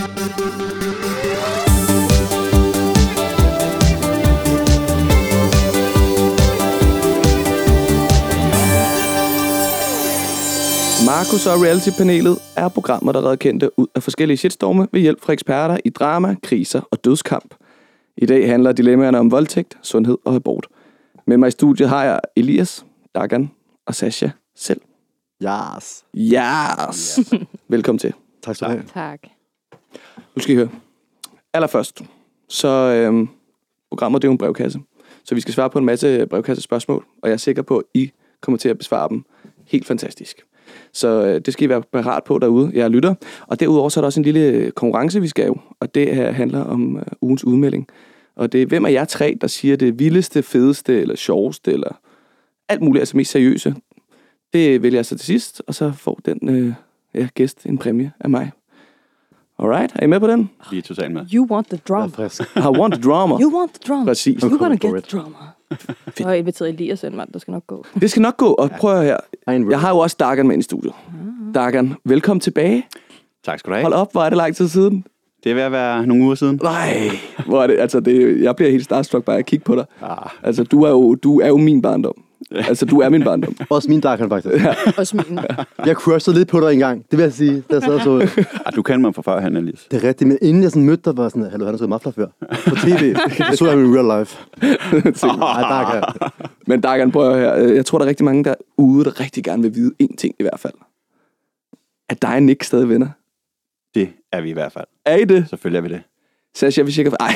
Markus og Reality-panelet er programmer, der redder kendte ud af forskellige shitstorme ved hjælp fra eksperter i drama, kriser og dødskamp. I dag handler dilemmaerne om voldtægt, sundhed og abort. Med mig i studiet har jeg Elias, Dagan og Sasha selv. Yes. Yes! Velkommen til. Tak skal du have. Tak. Nu skal I høre. Allerførst, så øhm, programmet det er jo en brevkasse. Så vi skal svare på en masse brevkassespørgsmål, og jeg er sikker på, at I kommer til at besvare dem helt fantastisk. Så øh, det skal I være parat på derude, jeg lytter. Og derudover så er der også en lille øh, konkurrence, vi skal jo, og det her handler om øh, ugens udmelding. Og det er, hvem af jer tre, der siger det vildeste, fedeste, eller sjoveste, eller alt muligt, altså mest seriøse. Det vælger jeg så til sidst, og så får den øh, ja, gæst en præmie af mig. Alright, er I med på den? Vi er totalt med. You want the Jeg drama. I want the drama. You want the drama. Præcis. You're gonna get it. the drama. Jeg har inviteret Elias ind, mand. Der skal nok gå. Det skal nok gå, og prøv at høre her. Jeg har jo også Dagan med ind i studiet. Dagan, velkommen tilbage. Tak skal du have. Hold op, hvor er det lang tid siden. Det er ved at være nogle uger siden. Nej, hvor er det, altså det, jeg bliver helt starstruck bare at kigge på dig. Ah, Altså, du er jo, du er jo min barndom. Altså, du er min barndom. Også min dark faktisk. Også min. Jeg crushede lidt på dig engang. Det vil jeg sige. Der sad og så. ah, du kender mig fra før, han Alice. Det er rigtigt, men inden jeg sådan mødte dig, var jeg sådan, hallo, han har skrevet mafler før. På tv. Det så jeg i real life. Nej, dark Men Dagan, prøv at her. Jeg tror, der er rigtig mange derude, der rigtig gerne vil vide én ting i hvert fald. Er dig og Nick stadig venner? Det er vi i hvert fald. Er I det? Selvfølgelig er vi det. Sasha, vi cirka... Ej,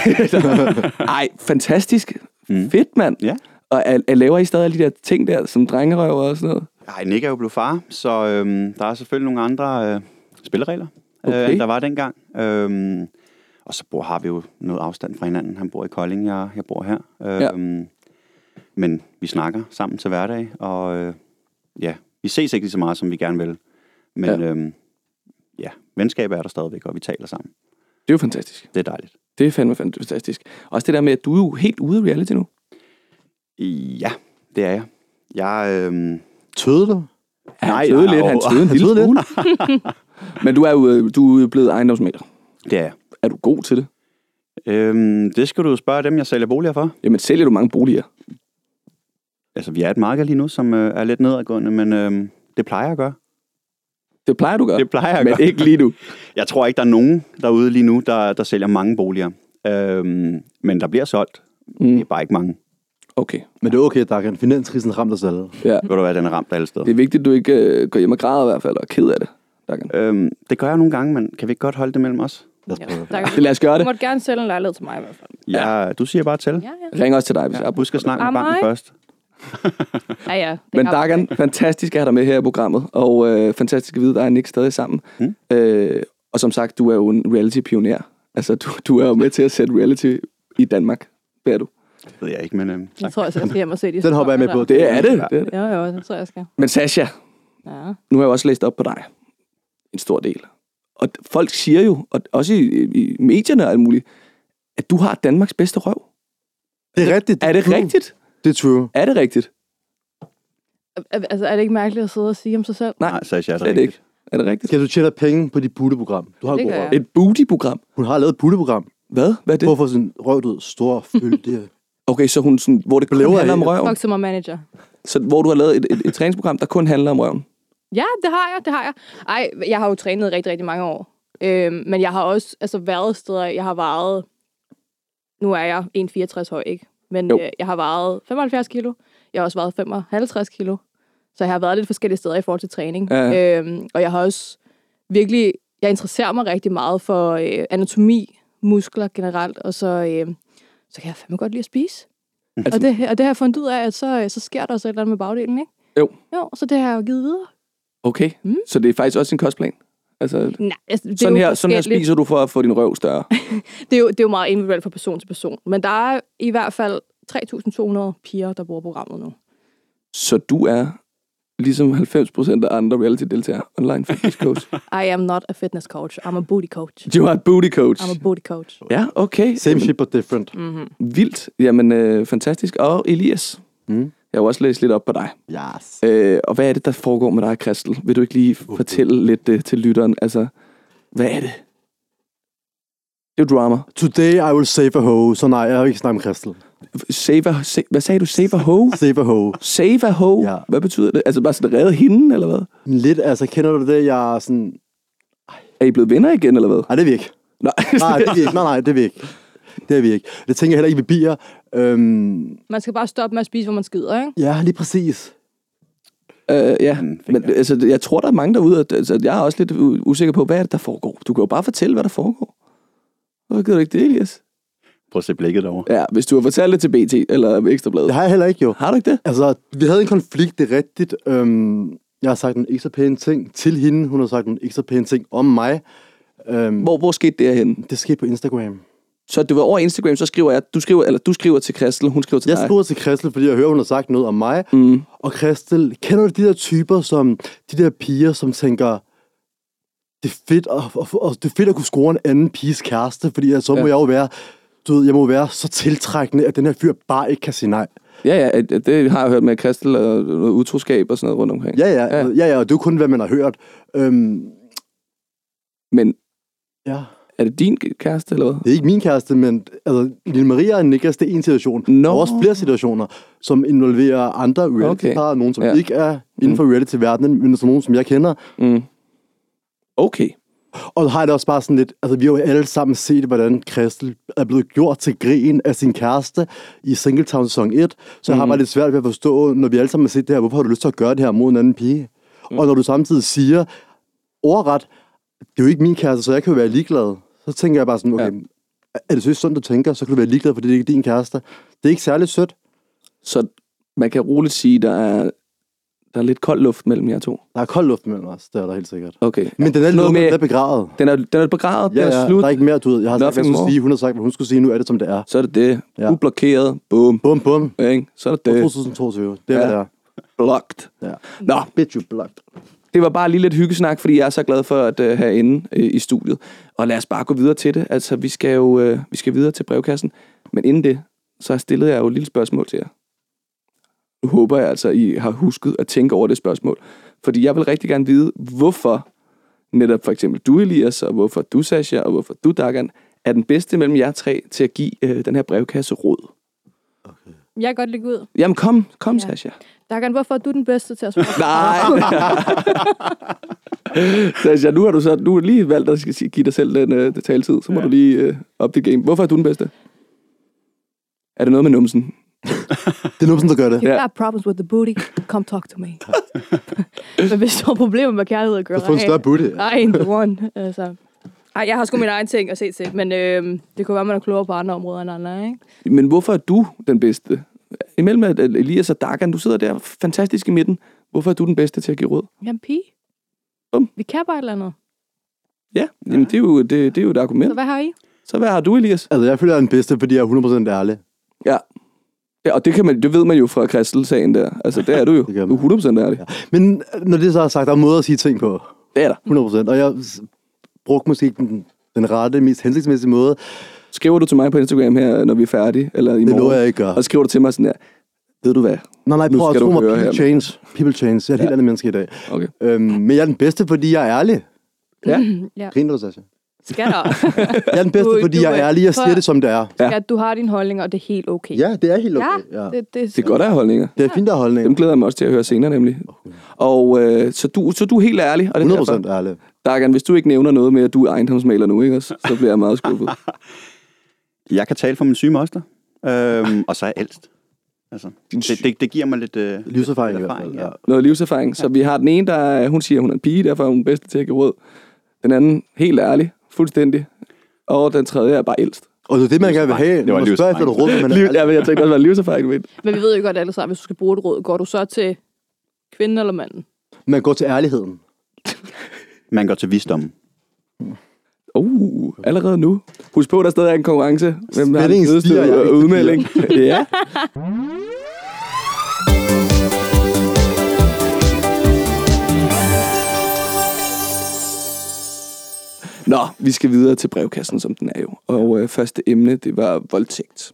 Ej fantastisk. Mm. Fedt, mand. Ja. Og er, er, laver I stadig alle de der ting der, som drengerøver og sådan noget? Ej, Nick er jo blevet far, så øhm, der er selvfølgelig nogle andre øh, spilleregler, Okay. øh, der var dengang. Øhm, og så bor, har vi jo noget afstand fra hinanden. Han bor i Kolding, jeg, jeg bor her. Øhm, Men vi snakker sammen til hverdag, og øh, ja, vi ses ikke lige så meget, som vi gerne vil. Men Ja. ja, øhm, ja venskab er der stadigvæk, og vi taler sammen. Det er jo fantastisk. Det er dejligt. Det er fandme fantastisk. Også det der med, at du er jo helt ude af reality nu. Ja, det er jeg. Jeg, øhm, Tøde du? Ja, Nej, nej, lidt, han åh, tøvede en han lille smule. Men du er jo du er blevet ejendomsmaler. det er jeg. Er du god til det? Øhm, det skal du spørge dem, jeg sælger boliger for. Jamen, sælger du mange boliger? Altså, vi er et marked lige nu, som øh, er lidt nedadgående, men øhm, det plejer jeg at gøre. Det plejer du at gøre. Det plejer jeg at men gøre. ikke lige nu. Jeg tror ikke, der er nogen derude lige nu, der, der sælger mange boliger. Øhm, men der bliver solgt. Det er Mm. bare ikke mange. Okay, Men det er okay, Darkan. Finanskrisen ramte os alle. ja. Ved du hvad, den er ramt alle steder. Det er vigtigt, at du ikke øh, går hjem og græder i hvert fald, og er ked af det. Dagan. Øhm, det gør jeg nogle gange, men kan vi ikke godt holde det mellem os? Lad os Ja, prøve. der Det lad os gøre du det. måtte gerne sælge en lejlighed til mig i hvert fald. Ja, du siger bare til. Ja, ja. Ring også til dig, hvis jeg Ja, er husk at snakke med banken først. Ja, ja. Det Men Dagan, fantastisk at have dig med her i programmet, og øh, fantastisk at vide, at dig og Nick stadig sammen. Mm. Øh, og som sagt, du er jo en reality-pioner. Altså, du, du er jo med til at sætte reality i Danmark. Det er du. Det ved jeg ikke, men øhm, Jeg tror, jeg skal hjem og se de Den hopper jeg med på. Det er det. det, er det. Jo, jo, det tror jeg, jeg skal. Men Sasha, Ja. nu har jeg også læst op på dig. En stor del. Og folk siger jo, og også i, i medierne og alt muligt, at du har Danmarks bedste røv. Det er rigtigt. Er det true. rigtigt? Det er true. Er det rigtigt? Altså, er det ikke mærkeligt at sidde og sige om sig selv? Nej, Sasha, er det rigtigt? ikke. Er det rigtigt? Skal du tjene penge på dit butteprogram? Du har Det en god gør røv. jeg. Et booty-program. Hun har lavet et butteprogram. Hvad? Hvad er det? Få sin røv ud. Stor, fyldig. Okay, så hun sådan, hvor det kun Lever handler om røven. Fuck to my manager. Så hvor du har lavet et, et, et træningsprogram, der kun handler om røven. Ja, det har jeg, det har jeg. Ej, jeg har jo trænet rigtig, rigtig mange år. Øhm, men jeg har også altså, været steder, jeg har vejet... Nu er jeg 1,64 høj, ikke? Men Jo. øh, jeg har vejet 75 kilo. Jeg har også vejet 55 kilo. Så jeg har været lidt forskellige steder i forhold til træning. Ja. Øhm, og jeg har også virkelig... Jeg interesserer mig rigtig meget for øh, anatomi, muskler generelt, og så, øh, så kan jeg fandme godt lide at spise. Altså- og, det, og det har jeg fundet ud af, at så, øh, så sker der også et eller andet med bagdelen, ikke? Jo. Jo, så det har jeg jo givet videre. Okay, Mm. så det er faktisk også en kostplan. Altså, Nej, altså, det sådan her, sådan her spiser du for at få din røv større. Det er, jo, det er jo meget individuelt fra person til person. Men der er i hvert fald 3.200 piger, der bruger programmet nu. Så du er ligesom 90% af andre reality-deltagere online fitness coach. I am not a fitness coach. I'm a booty coach. Du er et booty coach. I'm a booty coach. Ja, okay. Same shit, but different. Mm-hmm. Vildt. Jamen, øh, fantastisk. Og Elias, Mm. jeg har også læst lidt op på dig. Yes. Øh, og hvad er det, der foregår med dig, Kristel? Vil du ikke lige fortælle lidt øh, til lytteren? Altså, hvad er det? Det er jo drama. Today I will save a hoe. Så nej, jeg har ikke snakket med Christel. Save a, sa- hvad sagde du? Save a hoe? Save a hoe. Save a hoe? Ja. Hvad betyder det? Altså bare sådan redde hende, eller hvad? Lidt, altså, kender du det? Jeg er sådan... Er I blevet venner igen, eller hvad? Nej, det er vi ikke. Nej. Nej, det er vi ikke. Nej, nej, det er vi ikke. Det er vi ikke. Det tænker jeg heller ikke ved bier. Øhm, Man skal bare stoppe med at spise, hvor man skider, ikke? ja, lige præcis. Øh, ja, men jeg. altså, jeg tror, der er mange derude, at, altså, jeg er også lidt usikker på, hvad er det, der foregår. Du kan jo bare fortælle, hvad der foregår. Hvorfor gider du ikke det, Elias? Prøv at se blikket derovre. Ja, hvis du har fortalt det til BT eller Ekstrabladet. Det har jeg heller ikke, jo. Har du ikke det? Altså, vi havde en konflikt, det er rigtigt. Øhm, jeg har sagt nogle ikke så pæne ting til hende. Hun har sagt nogle ikke så pæne ting om mig. Øhm, Hvor, hvor skete det henne? det skete på Instagram. Så det var over Instagram, så skriver jeg, du skriver, eller du skriver til Christel, hun skriver til Jeg dig. skriver til Christel, fordi jeg hører, hun har sagt noget om mig. Mm. Og Christel, kender du de der typer, som de der piger, som tænker, det er fedt at, at, at, det er fedt at kunne score en anden piges kæreste, fordi så må Ja. jeg jo være, du ved, jeg må være så tiltrækkende, at den her fyr bare ikke kan sige nej. Ja, ja, det har jeg hørt med Christel og noget utroskab og sådan noget rundt omkring. Ja, ja, Ja. ja, ja, og det er jo kun, hvad man har hørt. Øhm, Men ja. er det din kæreste, eller hvad? Det er ikke min kæreste, men altså, Lille Maria og Niklas, det er en situation. Der er også flere situationer, som involverer andre reality Okay. nogen, som Ja. ja. ikke er inden for reality-verdenen, men som nogen, som jeg kender. Mm. Okay. Og har det også bare sådan lidt, altså vi har jo alle sammen set, hvordan Christel er blevet gjort til grin af sin kæreste i Singletown sæson 1. Så jeg har Mhm. bare lidt svært ved at forstå, når vi alle sammen har set det her, hvorfor har du lyst til at gøre det her mod en anden pige? Mm. Og når du samtidig siger, ordret, det er jo ikke min kæreste, så jeg kan jo være ligeglad. Så tænker jeg bare sådan, okay, Ja. er det så sådan, du tænker, så kan du være ligeglad, fordi det er ikke din kæreste. Det er ikke særlig sødt. Så man kan roligt sige, der er, der er lidt kold luft mellem jer to. Der er kold luft mellem os, det er der helt sikkert. Okay. Men den er lukket, med- den er begravet. Den er, den er begravet, den Ja, er ja, slut. der er ikke mere, du ved. Jeg har sagt, jeg skulle sige. Hun har sagt, hvad hun skulle sige. Nu er det, som det er. Så er det det. Ja. Ublokeret. Boom. Bum, bum. Ikke? Så er det Det. det. 2022. Det er, Ja. det er. Blocked. Ja. Nå, Bitch, you blocked. det var bare lige lidt hyggesnak, fordi jeg er så glad for at uh, have inde uh, i studiet. Og lad os bare gå videre til det. Altså, vi skal jo uh, vi skal videre til brevkassen. Men inden det, så stillede jeg jo et lille spørgsmål til jer. Håber jeg altså, I har husket at tænke over det spørgsmål. Fordi jeg vil rigtig gerne vide, hvorfor netop for eksempel du, Elias, og hvorfor du, Sasha, og hvorfor du, Dagan, er den bedste mellem jer tre til at give uh, den her brevkasse råd. Jeg kan godt lægge ud. Jamen kom, kom, Ja. Sasha. Dagan, hvorfor er du den bedste til at spørge? Nej. Sasha, nu har du så nu lige valgt at give dig selv den, øh, taletid, så må ja. du lige øh, op det game. Hvorfor er du den bedste? Er det noget med numsen? Det er numsen, der gør det. You got problems with the booty, come talk to me. Men hvis du har problemer med kærlighed, girl, Du får en større booty. I ain't the one. Altså. Ej, jeg har sgu min egen ting at se til, men øhm, det kunne være, man er klogere på andre områder end andre, ikke? Men hvorfor er du den bedste? Imellem at Elias og Dagan, du sidder der fantastisk i midten. Hvorfor er du den bedste til at give råd? Jeg er en pige. Bum. Vi kan bare et eller andet. Ja, jamen, det, er jo, det, det er jo et Så argument. hvad har I? Så hvad har du, Elias? Altså, jeg føler, jeg er den bedste, fordi jeg er 100% ærlig. Ja. Ja, og det, kan man, det ved man jo fra Christel-sagen der. Altså, det er du jo. Det Du er 100% ærlig. Ja. Men når det så er sagt, der er måder at sige ting på. Det er der. 100%. Og jeg brugte måske den, den rette, mest hensigtsmæssige måde. Skriver du til mig på Instagram her, når vi er færdige? Eller i Det morgen? lover jeg ikke gør. Og skriver du til mig sådan her, ved du hvad? Nej, nej, prøv at tro mig, people her. change. People change. Jeg er et helt andet menneske i dag. Okay. Øhm, men jeg er den bedste, fordi jeg er ærlig. Ja. Ja. Griner du, Sasha? Skatter. Jeg er den bedste, Du- fordi du jeg er er- ærlig. Jeg siger det, som det er. Ja. Skat, du har din holdning, og det er helt okay. Ja, det er helt okay. Ja, Ja. Det, det, Det er godt at have holdninger. Det er fint at holde Dem glæder jeg mig også til at høre senere nemlig. Og øh, så, du, så du er helt ærlig. Og det er 100% derfor, ærlig. Dagan, hvis du ikke nævner noget med, at du er ejendomsmaler nu, ikke, også, så bliver jeg meget skuffet. Jeg kan tale for min syge moster, øhm, og så er jeg ældst. Altså, det, det, det giver mig lidt øh, Livserfaring i lidt hvert fald. Ja. Noget livserfaring. Så vi har den ene, der er- hun siger, hun er en pige, derfor er hun den bedste til at give råd. Den anden, helt ærlig, fuldstændig. Og den tredje er bare ældst. Og det er det, man gerne vil have. Det var man spørger efter livserfaring. et råd, men Liv, er ja, men jeg tænkte også, hvad livserfaring med. Men vi ved jo godt alle sammen, hvis du skal bruge et råd, går du så til kvinden eller manden? Man går til ærligheden. Man går til visdom. Uh, allerede nu. Husk på, der stadig er en konkurrence. Hvem har den Spændingen fedeste stiger, jeg er øh, rigtig udmelding? ja. Nå, vi skal videre til brevkassen, som den er jo. Og øh, første emne, det var voldtægt.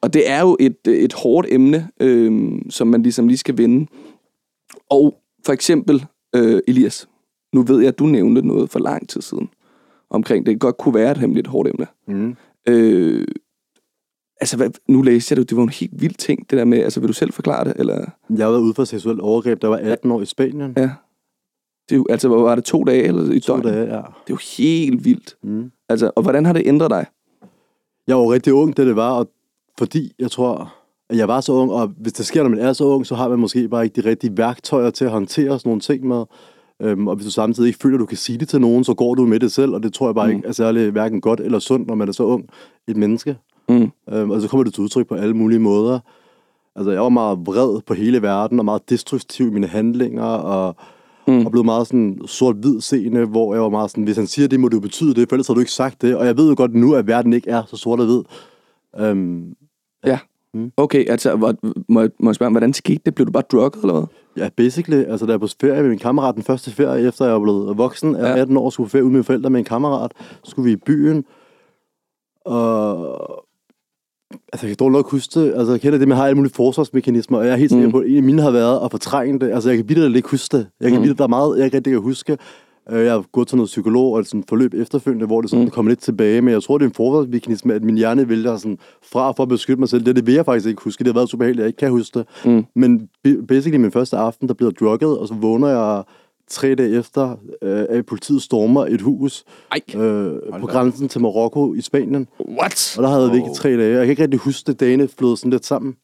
Og det er jo et, øh, et hårdt emne, øh, som man ligesom lige skal vinde. Og for eksempel, øh, Elias, nu ved jeg, at du nævnte noget for lang tid siden omkring det godt kunne være et hemmeligt hårdt emne. Mm. Øh, altså, hvad, nu læste jeg det, det var en helt vild ting, det der med, altså, vil du selv forklare det, eller? Jeg har været ude for seksuelt overgreb, jeg var 18 år i Spanien. Ja. Det er jo, altså, var det to dage, eller i To døgn? dage, ja. Det er jo helt vildt. Mm. Altså, og hvordan har det ændret dig? Jeg var jo rigtig ung, da det var, og fordi jeg tror, at jeg var så ung, og hvis det sker, når man er så ung, så har man måske bare ikke de rigtige værktøjer til at håndtere sådan nogle ting med. Øhm, og hvis du samtidig ikke føler, at du kan sige det til nogen, så går du med det selv, og det tror jeg bare mm. ikke er særlig hverken godt eller sundt, når man er så ung et menneske. Mm. Øhm, og så kommer det til udtryk på alle mulige måder. Altså, jeg var meget vred på hele verden, og meget destruktiv i mine handlinger, og, Mm. mm. og blev meget sådan sort-hvid seende, hvor jeg var meget sådan, hvis han siger det, må det jo betyde det, for ellers har du ikke sagt det. Og jeg ved jo godt nu, at verden ikke er så sort og hvid. Øhm, Okay, altså, hvor, må, jeg- må jeg spørge, hvordan skete det? Blev du bare drugget, eller hvad? Ja, basically, altså da jeg var på ferie med min kammerat, den første ferie, efter jeg var blevet voksen, jeg Ja. ja. 18 år, skulle på ferie ud med mine forældre med en kammerat, så skulle vi i byen, og altså jeg kan dårligt nok huske det, altså jeg kender det med, at have alle mulige forsvarsmekanismer, og jeg er helt sikker Mm. på, at en af mine har været at fortrænge det, altså jeg kan vildt ikke huske det, jeg kan Mm. mm. der er meget, jeg ikke rigtig kan huske, Øh, Jeg har gået til noget psykolog og sådan et forløb efterfølgende, hvor det sådan Mm. mm. kommer lidt tilbage, men jeg tror, det er en forsvarsmekanisme, at min hjerne vælger sådan fra for at beskytte mig selv. Det, det vil jeg faktisk ikke huske. Det har været super heldigt, jeg ikke kan huske det. Mm. Men basically min første aften, der bliver jeg drugget, og så vågner jeg tre dage efter, øh, at politiet stormer et hus Ej, øh, på grænsen til Marokko i Spanien. what? Og der havde jeg væk Wow. i tre dage. Jeg kan ikke rigtig huske det, dagene flød sådan lidt sammen.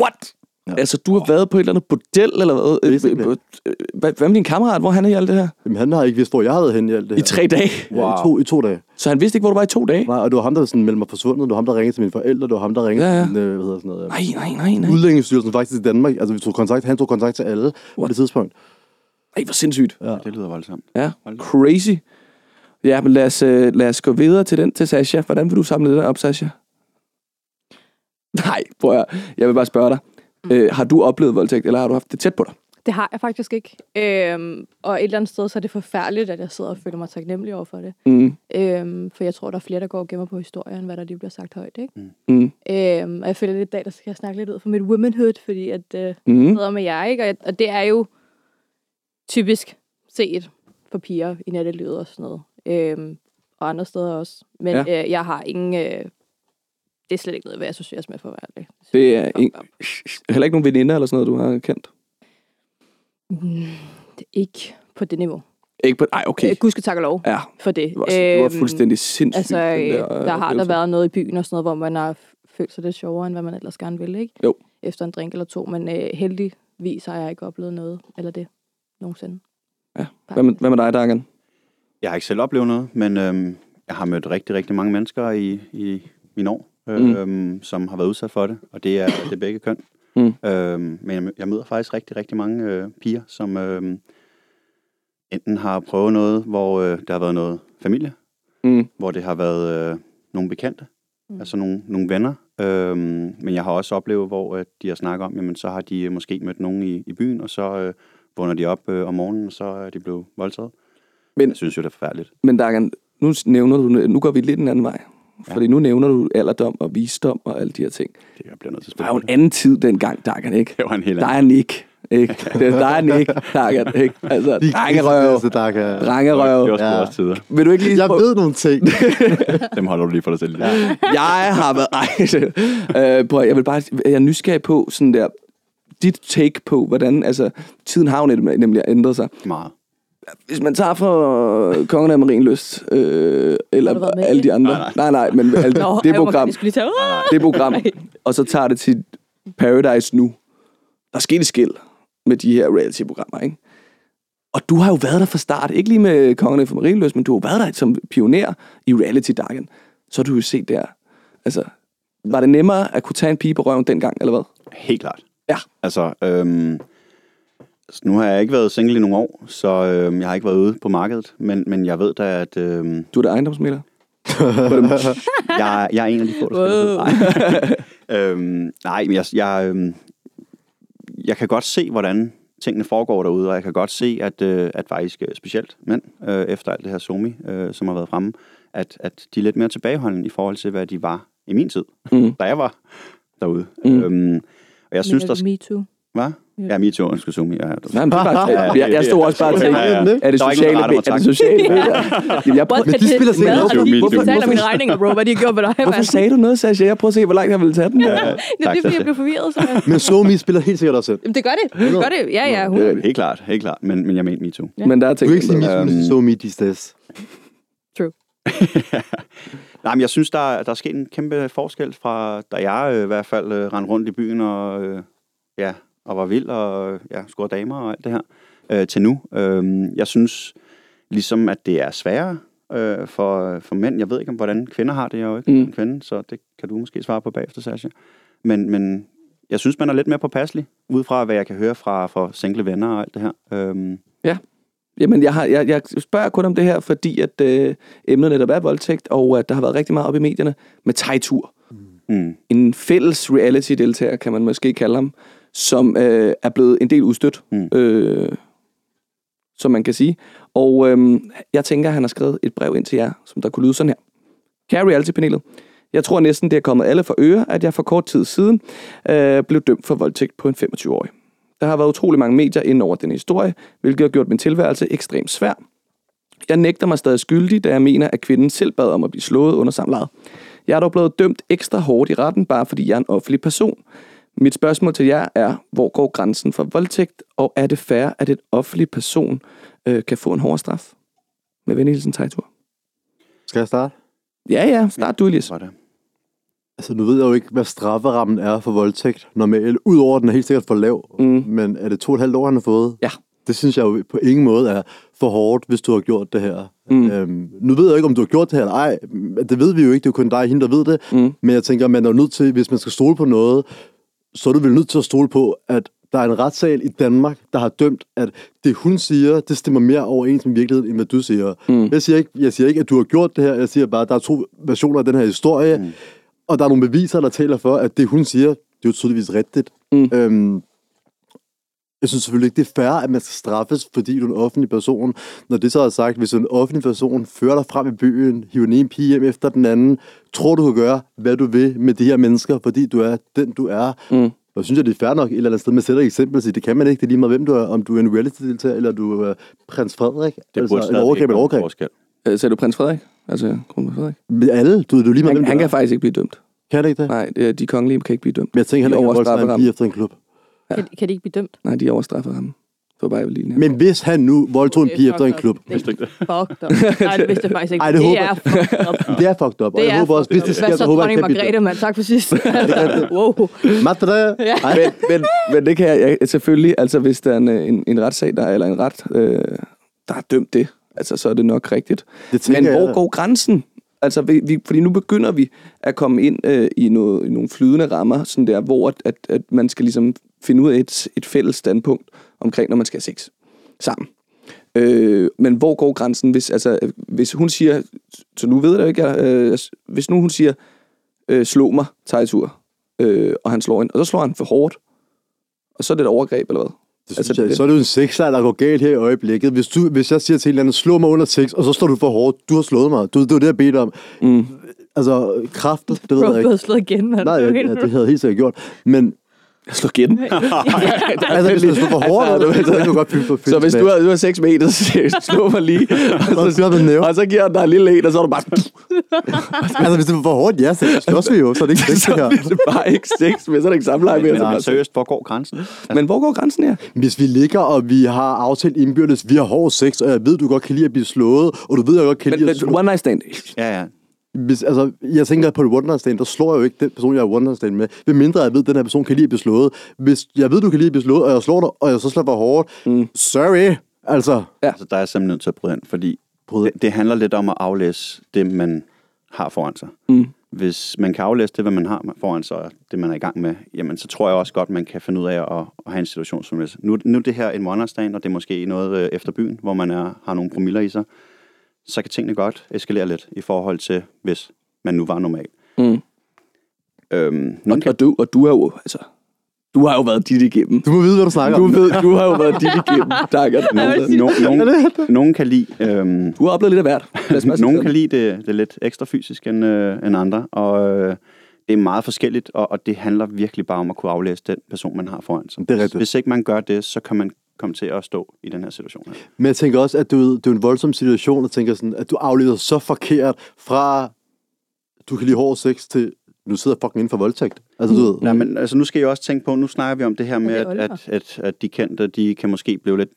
What? Ja. Altså, du har været på et eller andet bordel, eller hvad? Øh, Basically. øh, øh, Hvad, hvad med din kammerat? Hvor han er i alt det her? Jamen, han har ikke vidst, hvor jeg havde henne i alt det I her. tre dage? Ja, i, to, I to dage. Så han vidste ikke, hvor du var i to dage? Nej, og det var ham, der sådan meldte mig forsvundet. Det var ham, der ringede til mine forældre. Det var ham, der ringede Ja, ja. til øh, hvad hedder sådan noget, Nej, nej, nej, nej. Udlændingsstyrelsen faktisk i Danmark. Altså, vi tog kontakt, han tog kontakt til alle på det tidspunkt. Ej, hvor sindssygt. Ja. Det lyder voldsomt. Ja, crazy. Ja, men lad os, øh, lad os gå videre til den til Sasha. Hvordan vil du samle det der op, Sasha? Nej, prøv at, jeg vil bare spørge dig. Øh, har du oplevet voldtægt, eller har du haft det tæt på dig? Det har jeg faktisk ikke. Øhm, og et eller andet sted, så er det forfærdeligt, at jeg sidder og føler mig taknemmelig over for det. Mm, Øhm, for jeg tror, der er flere, der går og gemmer på historien, hvad der lige bliver sagt højt. Ikke? mm, Øhm, og jeg føler lidt i dag, der skal jeg snakke lidt ud for mit womanhood, fordi at, øh, mm. jeg sidder med jer, ikke? Og, jeg, og det er jo typisk set for piger i nattelivet og sådan noget. Øhm, og andre steder også. Men Ja. øh, jeg har ingen... Øh, det er slet ikke noget, hvad jeg associeres med for at. Det er en, heller ikke nogen veninder eller sådan noget, du har kendt? Mm, det er ikke på det niveau. Ikke på... Ej, okay. Okay. Gud skal takke lov Ja, for det. det var, det var Øhm, fuldstændig sindssygt. Altså, den der, der har der været noget i byen og sådan noget, hvor man har følt sig lidt sjovere, end hvad man ellers gerne ville, ikke? Jo. Efter en drink eller to, men øh, heldigvis har jeg ikke oplevet noget, eller det, nogensinde. Ja. Hvad med, hvad med dig, Dagan? Jeg har ikke selv oplevet noget, men øhm, jeg har mødt rigtig, rigtig mange mennesker i, i mine år, Mm. øhm, som har været udsat for det, og det er, det er begge køn. Mm. Øhm, men jeg, mø- jeg møder faktisk rigtig, rigtig mange øh, piger, som øhm, enten har prøvet noget, hvor øh, der har været noget familie, Mm. hvor det har været øh, nogle bekendte, Mm. mm. altså nogle, nogle venner. Øhm, men jeg har også oplevet, hvor øh, de har snakket om, jamen så har de øh, måske mødt nogen i, i byen, og så øh, vågner de op øh, om morgenen, og så er de blevet voldtaget. Men- jeg synes jo, det er forfærdeligt. Men Dagan, nu nævner du... Nu går vi lidt en anden vej. Fordi nu nævner du alderdom og visdom og alle de her ting. Det jeg bliver nødt til at Der er jo en anden tid dengang, Dagan, ikke? Det var en helt Der anden. er Nick, ikke? Det er, der er Nick, Dagan, ikke? Altså, drengerøv, der. Det drengerøv. var sgu Ja. også tider. Vil du ikke lige Jeg ved nogle ting. Dem holder du lige for dig selv. Ja. Jeg har været... Ej, øh, prøv, jeg vil bare... Jeg er nysgerrig på sådan der... Dit take på, hvordan... Altså, tiden har jo nemlig ændret sig. Meget. Hvis man tager for Kongen af Marienlyst, øh, eller alle de andre... Nej, Nej, nej, men alt, Nå, det program, lige tage... det program, og så tager det til Paradise nu. Der skete skil med de her reality-programmer, ikke? Og du har jo været der fra start, ikke lige med Kongerne for Marienløs, men du har været der som pioner i reality-dagen. Så har du jo set der. Altså, var det nemmere at kunne tage en pige på røven dengang, eller hvad? Helt klart. Ja. Altså, øhm, altså, nu har jeg ikke været single i nogle år, så øhm, jeg har ikke været ude på markedet, men, men jeg ved da, at øhm, Du er da ejendomsmælder. jeg, jeg er en af de få, der Wow. spiller Nej. øhm, nej, men jeg, jeg, øhm, jeg kan godt se, hvordan tingene foregår derude, og jeg kan godt se, at, øh, at faktisk øh, specielt mænd, øh, efter alt det her somi, øh, som har været fremme, at, at de er lidt mere tilbageholdende i forhold til, hvad de var i min tid, Mm. da jeg var derude. Mm. Øhm, og jeg synes, der... Me too. Hvad? Ja, me too. Undskyld, Sumi. Ja, Nej, men det er bare, jeg, jeg stod også bare og tænkte, Ja, ja. er det var ikke sociale, der er det var sociale medier? Jeg prøver, What Men de spiller har jo de MeToo. betaler mine regninger, bro? Hvad de gjort med dig, hvorfor mand? sagde du noget, Sasha? Jeg prøver at se, hvor langt jeg ville tage den. Ja. Det er fordi, jeg blev forvirret, så... Men Somi spiller helt sikkert også selv. Jamen, det gør det. Det gør det. Ja, ja. Hun... Helt klart, helt klart. Men, men jeg mener me too. Men der er Du ting, kan ikke sige um, Somi de days. True. Nej, men jeg synes, der, er- der er sket en kæmpe forskel fra, da jeg øh, i hvert fald øh, rendte rundt i byen og, øh, ja, og var vild og øh, ja, scorede damer og alt det her, øh, til nu. Øh, jeg synes ligesom, at det er sværere øh, for, for mænd. Jeg ved ikke, om hvordan kvinder har det. Jeg er jo ikke Mm. en kvinde, så det kan du måske svare på bagefter, Sasha. Men, men jeg synes, man er lidt mere påpasselig, ud fra hvad jeg kan høre fra, fra single venner og alt det her. Øhm, Jamen, jeg, har, jeg, jeg spørger kun om det her, fordi at øh, emnet netop er voldtægt, og at der har været rigtig meget op i medierne med Tejtur. mm, En fælles reality-deltager, kan man måske kalde ham, som øh, er blevet en del udstødt, Mm. øh, som man kan sige. Og øh, jeg tænker, at han har skrevet et brev ind til jer, som der kunne lyde sådan her. Kære reality-panelet, jeg tror næsten, det er kommet alle for øre, at jeg for kort tid siden øh, blev dømt for voldtægt på en 25-årig. Der har været utrolig mange medier ind over den historie, hvilket har gjort min tilværelse ekstremt svær. Jeg nægter mig stadig skyldig, da jeg mener, at kvinden selv bad om at blive slået under samlejet. Jeg er dog blevet dømt ekstra hårdt i retten, bare fordi jeg er en offentlig person. Mit spørgsmål til jer er, hvor går grænsen for voldtægt, og er det fair, at et offentlig person øh, kan få en hård straf? Med venlig hilsen, Tejtur. Skal jeg starte? Ja, ja, start du, Elias. det. Altså, nu ved jeg jo ikke, hvad strafferammen er for voldtægt normalt. Udover, at den er helt sikkert for lav. Mm. Men er det to og et halvt år, han har fået? Ja. Det synes jeg jo på ingen måde er for hårdt, hvis du har gjort det her. Mm. Øhm, nu ved jeg ikke, om du har gjort det her eller ej. Det ved vi jo ikke. Det er jo kun dig og hende, der ved det. Mm. Men jeg tænker, man er jo nødt til, hvis man skal stole på noget, så er du vel nødt til at stole på, at der er en retssal i Danmark, der har dømt, at det hun siger, det stemmer mere overens med virkeligheden, end hvad du siger. Mm. Jeg, siger ikke, jeg siger ikke, at du har gjort det her. Jeg siger bare, at der er to versioner af den her historie, mm. Og der er nogle beviser, der taler for, at det hun siger, det er jo tydeligvis rigtigt. Mm. Øhm, jeg synes selvfølgelig ikke, det er fair, at man skal straffes, fordi du er en offentlig person. Når det så er sagt, hvis du er en offentlig person, fører dig frem i byen, hiver den ene pige hjem efter den anden, tror du kan gøre, hvad du vil med de her mennesker, fordi du er den, du er. Mm. Og synes jeg, det er fair nok et eller andet sted, man sætter et eksempel og siger, det kan man ikke, det er lige meget, hvem du er, om du er en reality-deltager, eller du er prins Frederik. Det altså, burde en stadig overgreb, ikke en være en overgreb. forskel. Øh, Sagde du prins Frederik? Altså, kronprins Frederik? Alle, du, du er lige meget, Han, han kan faktisk ikke blive dømt. Kan det ikke det? Nej, det er, de kongelige kan ikke blive dømt. Men jeg tænker heller ikke, at en pige efter en klub. Kan, kan de ikke blive dømt? Nej, de overstraffer ham. Var bare, lige. Men hvis han nu voldtog en er pige efter en klub. Det er fucked up. Nej, det vidste jeg faktisk ikke. Ej, det det håber- er fucked up. det er fucked up. Og Det jeg er håber også, hvis det sker, så håber jeg, at han kan Margrethe, mand? Tak for sidst. Wow. Madre! Ja. Men, men, men det kan jeg, jeg selvfølgelig, altså hvis der er en, en, en retssag, der, eller en ret, øh, der har dømt det, altså så er det nok rigtigt. det Men hvor jeg. går grænsen? Altså, vi, vi, fordi nu begynder vi at komme ind øh, i, noget, i nogle flydende rammer, sådan der, hvor at, at, at man skal ligesom finde ud af et, et fælles standpunkt omkring, når man skal have sex sammen. Øh, men hvor går grænsen, hvis, altså, hvis hun siger, så nu ved jeg ikke, jeg, øh, hvis nu hun siger, øh, slå mig, tager tur, øh, og han slår hende, og så slår han for hårdt, og så er det et overgreb, eller hvad? Det Altså, jeg, det- så er det jo en sexleg, der går galt her i øjeblikket. Hvis, du, hvis jeg siger til en eller anden, slå mig under sex, og så står du for hårdt, du har slået mig. Du, det var det, jeg bedte om. Mm. Altså, kræfter, det ved Bro, jeg du ikke. har slået igen, mand. Nej, jeg, ja, det havde jeg helt sikkert gjort. Men Jeg slår igen. altså, hvis du slår for hårdt, Altså, altså, så kan du godt fylde på Så hvis du har, du har 6 meter, så slå mig lige. Og Så og så giver han dig en lille en, og så er du bare... Altså, hvis det var for hårdt, ja, så slås vi jo, så er det ikke sex, så det her. er det bare ikke sex, men så er det ikke samleje mere. Men, bare seriøst, hvor går grænsen? Altså, Men hvor går grænsen her? Hvis vi ligger, og vi har aftalt indbyrdes, vi har hård sex, og jeg ved, du godt kan lide at blive slået, og du ved, jeg godt kan Men, lide at men slå. one night stand. ja, ja. Hvis, altså, jeg tænker, på et one night stand, der slår jeg jo ikke den person, jeg er one night stand med. Ved mindre jeg ved, at den her person kan lide at blive slået. Hvis jeg ved, du kan lide at blive slået, og jeg slår dig, og jeg så for hårdt, mm. sorry. Altså, Altså, der er jeg simpelthen nødt til at bryde ind, fordi Bryd ind. det, det handler lidt om at aflæse det, man har foran sig. Mm. Hvis man kan aflæse det, hvad man har foran sig, og det, man er i gang med, jamen, så tror jeg også godt, man kan finde ud af at, at have en situation som det. Nu, nu er det her en one night stand, og det er måske noget øh, efter byen, hvor man er, har nogle promiller i sig. Så kan tingene godt eskalere lidt i forhold til, hvis man nu var normal. Mm. Øhm, Og, nogen kan, og, du, og du har jo, altså... Du har jo været dit igennem. du må vide, hvad du snakker Du, om. ved, du har jo været dit igennem. Tak. nogen, nogen, nogen, nogen kan lide... Øhm, Du har oplevet lidt af hvert. Sådan. kan lide det, det lidt ekstra fysisk end, øh, end andre, og øh, det er meget forskelligt, og, og det handler virkelig bare om at kunne aflæse den person, man har foran sig. Det er rigtigt. Hvis ikke man gør det, så kan man komme til at stå i den her situation. her. Men jeg tænker også, at du, det er en voldsom situation, og tænker sådan, at du aflever så forkert fra, du kan lide hård sex til, nu sidder fucking inden for voldtægt. Altså, du ved, Nej, men altså, nu skal jeg også tænke på, nu snakker vi om det her med, det at, at, at, at de kendte, de kan måske blive lidt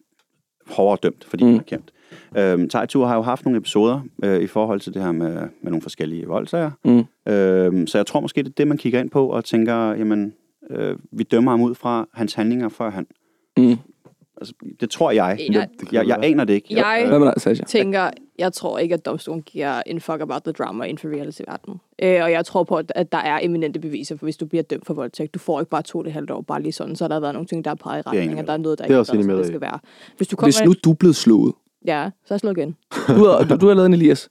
hårdere dømt, fordi mm. de er kendt. Øhm, Tejtur har jo haft nogle episoder øh, i forhold til det her med, med nogle forskellige voldsager. Mm. Øhm, så jeg tror måske, det er det, man kigger ind på og tænker, jamen, øh, vi dømmer ham ud fra hans handlinger før han. Mm. Altså, det tror jeg. Jeg- Jeg, jeg aner det ikke. Jeg- Hvad med dig, Sasha? tænker, jeg tror ikke, at domstolen giver en fuck about the drama inden for reality-verdenen. Øh, og jeg tror på, at, der er eminente beviser, for hvis du bliver dømt for voldtægt, du får ikke bare to og et halvt år, bare lige sådan, så har der været nogle ting, der er peget i retning, at der er noget, der Det er ikke også er, dig i. skal være. Hvis du kommer Hvis nu du blevet slået. Ja, så er jeg slået igen. Du har, du, du har lavet en Elias.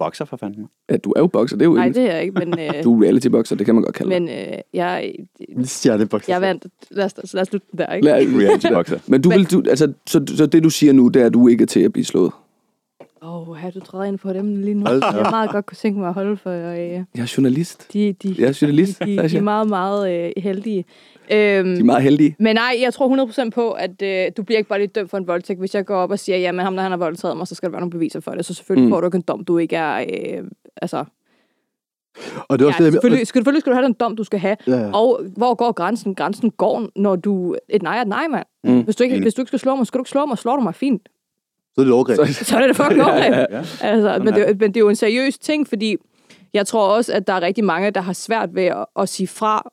Bokser for fanden. Ja, du er jo bokser, det er jo Nej, ikke. det er jeg ikke, men, øh, Du er reality-bokser, det kan man godt kalde men øh, jeg, stjernebokser. jeg vandt. Lad os, lad os slutte den der, ikke? Lad- Reality-bokser. Men du Men- vil, du, altså, så, så det du siger nu, det er, at du ikke er til at blive slået. Åh, oh, du træder ind på dem lige nu. Op. Jeg meget godt kunne tænke mig at holde for øh, Jeg er journalist. de, de, Jeg er journalist, de, de, de er meget, meget øh, heldige. Øhm, De er meget heldige. Men nej, jeg tror 100% på, at øh, du bliver ikke bare lige dømt for en voldtægt. Hvis jeg går op og siger, jamen ham der han har voldtaget mig, så skal der være nogle beviser for det. Så selvfølgelig Mm. får du ikke en dom, du ikke er... Øh, altså, Og det er ja, også det, selvfølgelig, skal, selvfølgelig skal du have den dom, du skal have. Ja, ja. Og hvor går grænsen? Grænsen går, når du... Et nej er et nej, mand. Mm. Hvis, du ikke, hvis du ikke skal slå mig, skal du ikke slå mig. Slår du mig fint. Så er det et overgreb. Så, Så er det fucking overgreb. ja, Ja. Altså, men, det, men det er jo en seriøs ting, fordi jeg tror også, at der er rigtig mange, der har svært ved at, at sige fra,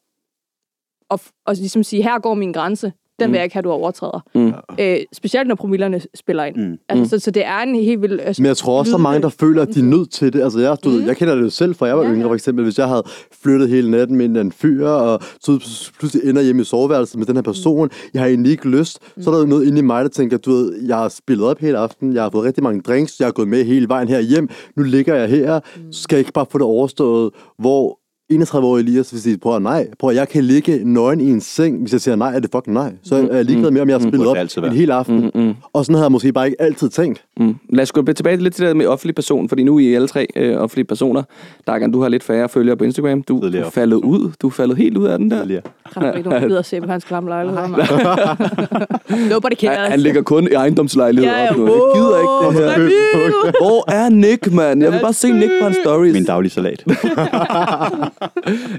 og, og ligesom sige, her går min grænse, den vil Mm. jeg ikke have, du overtræder. Mm. Øh, specielt når promillerne spiller ind. Mm. Altså, Mm. så, så det er en helt vild... Altså, Men jeg tror også, der er mange, der føler, at de er nødt til det. Altså, jeg, du ved, Mm. jeg kender det jo selv, fra jeg var Ja, yngre, for eksempel. Hvis jeg havde flyttet hele natten med en fyr, og så pludselig ender hjemme i soveværelset med den her person, jeg har egentlig ikke lyst, så er der jo noget inde i mig, der tænker, du ved, jeg har spillet op hele aften, jeg har fået rigtig mange drinks, jeg har gået med hele vejen her hjem, nu ligger jeg her, så skal jeg ikke bare få det overstået, hvor 31-årige Elias vil sige, prøv at nej, prøv at jeg kan ligge nøgen i en seng, hvis jeg siger nej, er det fucking nej. Så er jeg ligeglad med, om jeg har spillet Burde op en hel aften. Mm, mm, Og sådan havde jeg måske bare ikke altid tænkt. mm. Lad os gå tilbage lidt til det med offentlig person, fordi nu er I alle tre øh, offentlige personer. Dagan, du har lidt færre følgere på Instagram. Du, Tidligere er faldet ud. Du er faldet helt ud af den der. Tidligere. Kræfter ikke nogen, at se på hans klamme lejlighed. Nobody Han, cares. han ligger kun i ejendomslejlighed Ja, wow. Jeg gider ikke det her. Hvor er Nick, mand? Jeg vil bare se Nick på hans stories. Min daglige salat.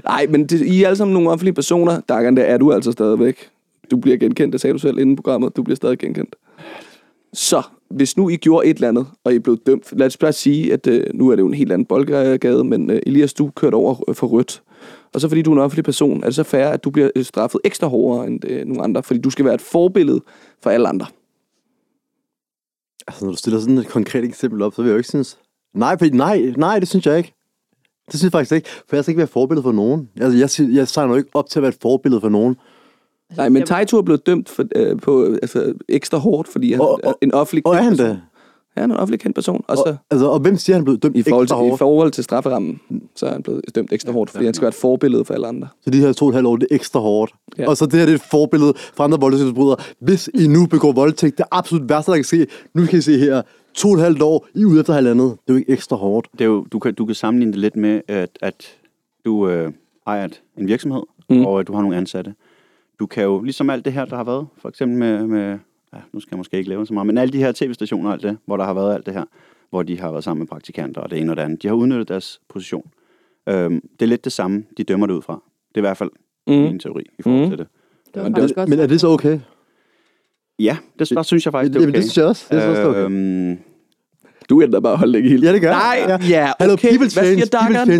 Nej, men det, I er alle sammen nogle offentlige personer. Dagan, der er du altså stadigvæk. Du bliver genkendt, det sagde du selv inden programmet. Du bliver stadig genkendt. Så, hvis nu I gjorde et eller andet, og I blev dømt, lad os bare sige, at øh, nu er det jo en helt anden boldgade, men øh, Elias, du kørte over øh, for rødt. Og så fordi du er en offentlig person, er det så fair, at du bliver øh, straffet ekstra hårdere end øh, nogle andre, fordi du skal være et forbillede for alle andre. Altså, når du stiller sådan et konkret eksempel op, så vil jeg jo ikke synes... Nej, fordi, nej, nej, det synes jeg ikke. Det synes jeg faktisk ikke, for jeg skal ikke være forbillede for nogen. Altså, jeg, jeg signer jo ikke op til at være et forbillede for nogen. Nej, men Taito er blevet dømt for, øh, på altså, ekstra hårdt, fordi han Og- er en offentlig Og er han det? Ja, han er en offentlig kendt person. Og så Og, altså, og hvem siger, han blev dømt i forhold, ekstra til, i hårdt? forhold til strafferammen, så er han blevet dømt ekstra hårdt, fordi han skal være et forbillede for alle andre. Så de her to og et halvt år, det er ekstra hårdt. Ja. Ja. Og så det her det er et forbillede for andre voldtægtsforbrydere. Hvis I nu begår voldtægt, det absolut værste, der kan ske, nu kan I se her, to og et halvt år, I ude efter halvandet. Det er jo ikke ekstra hårdt. Det er jo, du, kan, du kan sammenligne det lidt med, at, at du øh, ejer et- en virksomhed, Mm. og at du har nogle ansatte. Du kan jo, ligesom alt det her, der har været, for eksempel med, med ja, nu skal jeg måske ikke lave så meget, men alle de her tv-stationer og alt det, hvor der har været alt det her, hvor de har været sammen med praktikanter og det ene og det andet, de har udnyttet deres position. Øhm, det er lidt det samme, de dømmer det ud fra. Det er i hvert fald mm. Min teori i forhold Mm. til det. Det Men Men, godt men er det så okay? Ja, det, der synes jeg faktisk, det er Jamen, okay. det synes jeg også. Det synes jeg også, det er okay. Øhm, Du ændrer bare holde ikke helt. Ja, det gør Nej, jeg. ja, Hallo, okay. people's Hvad siger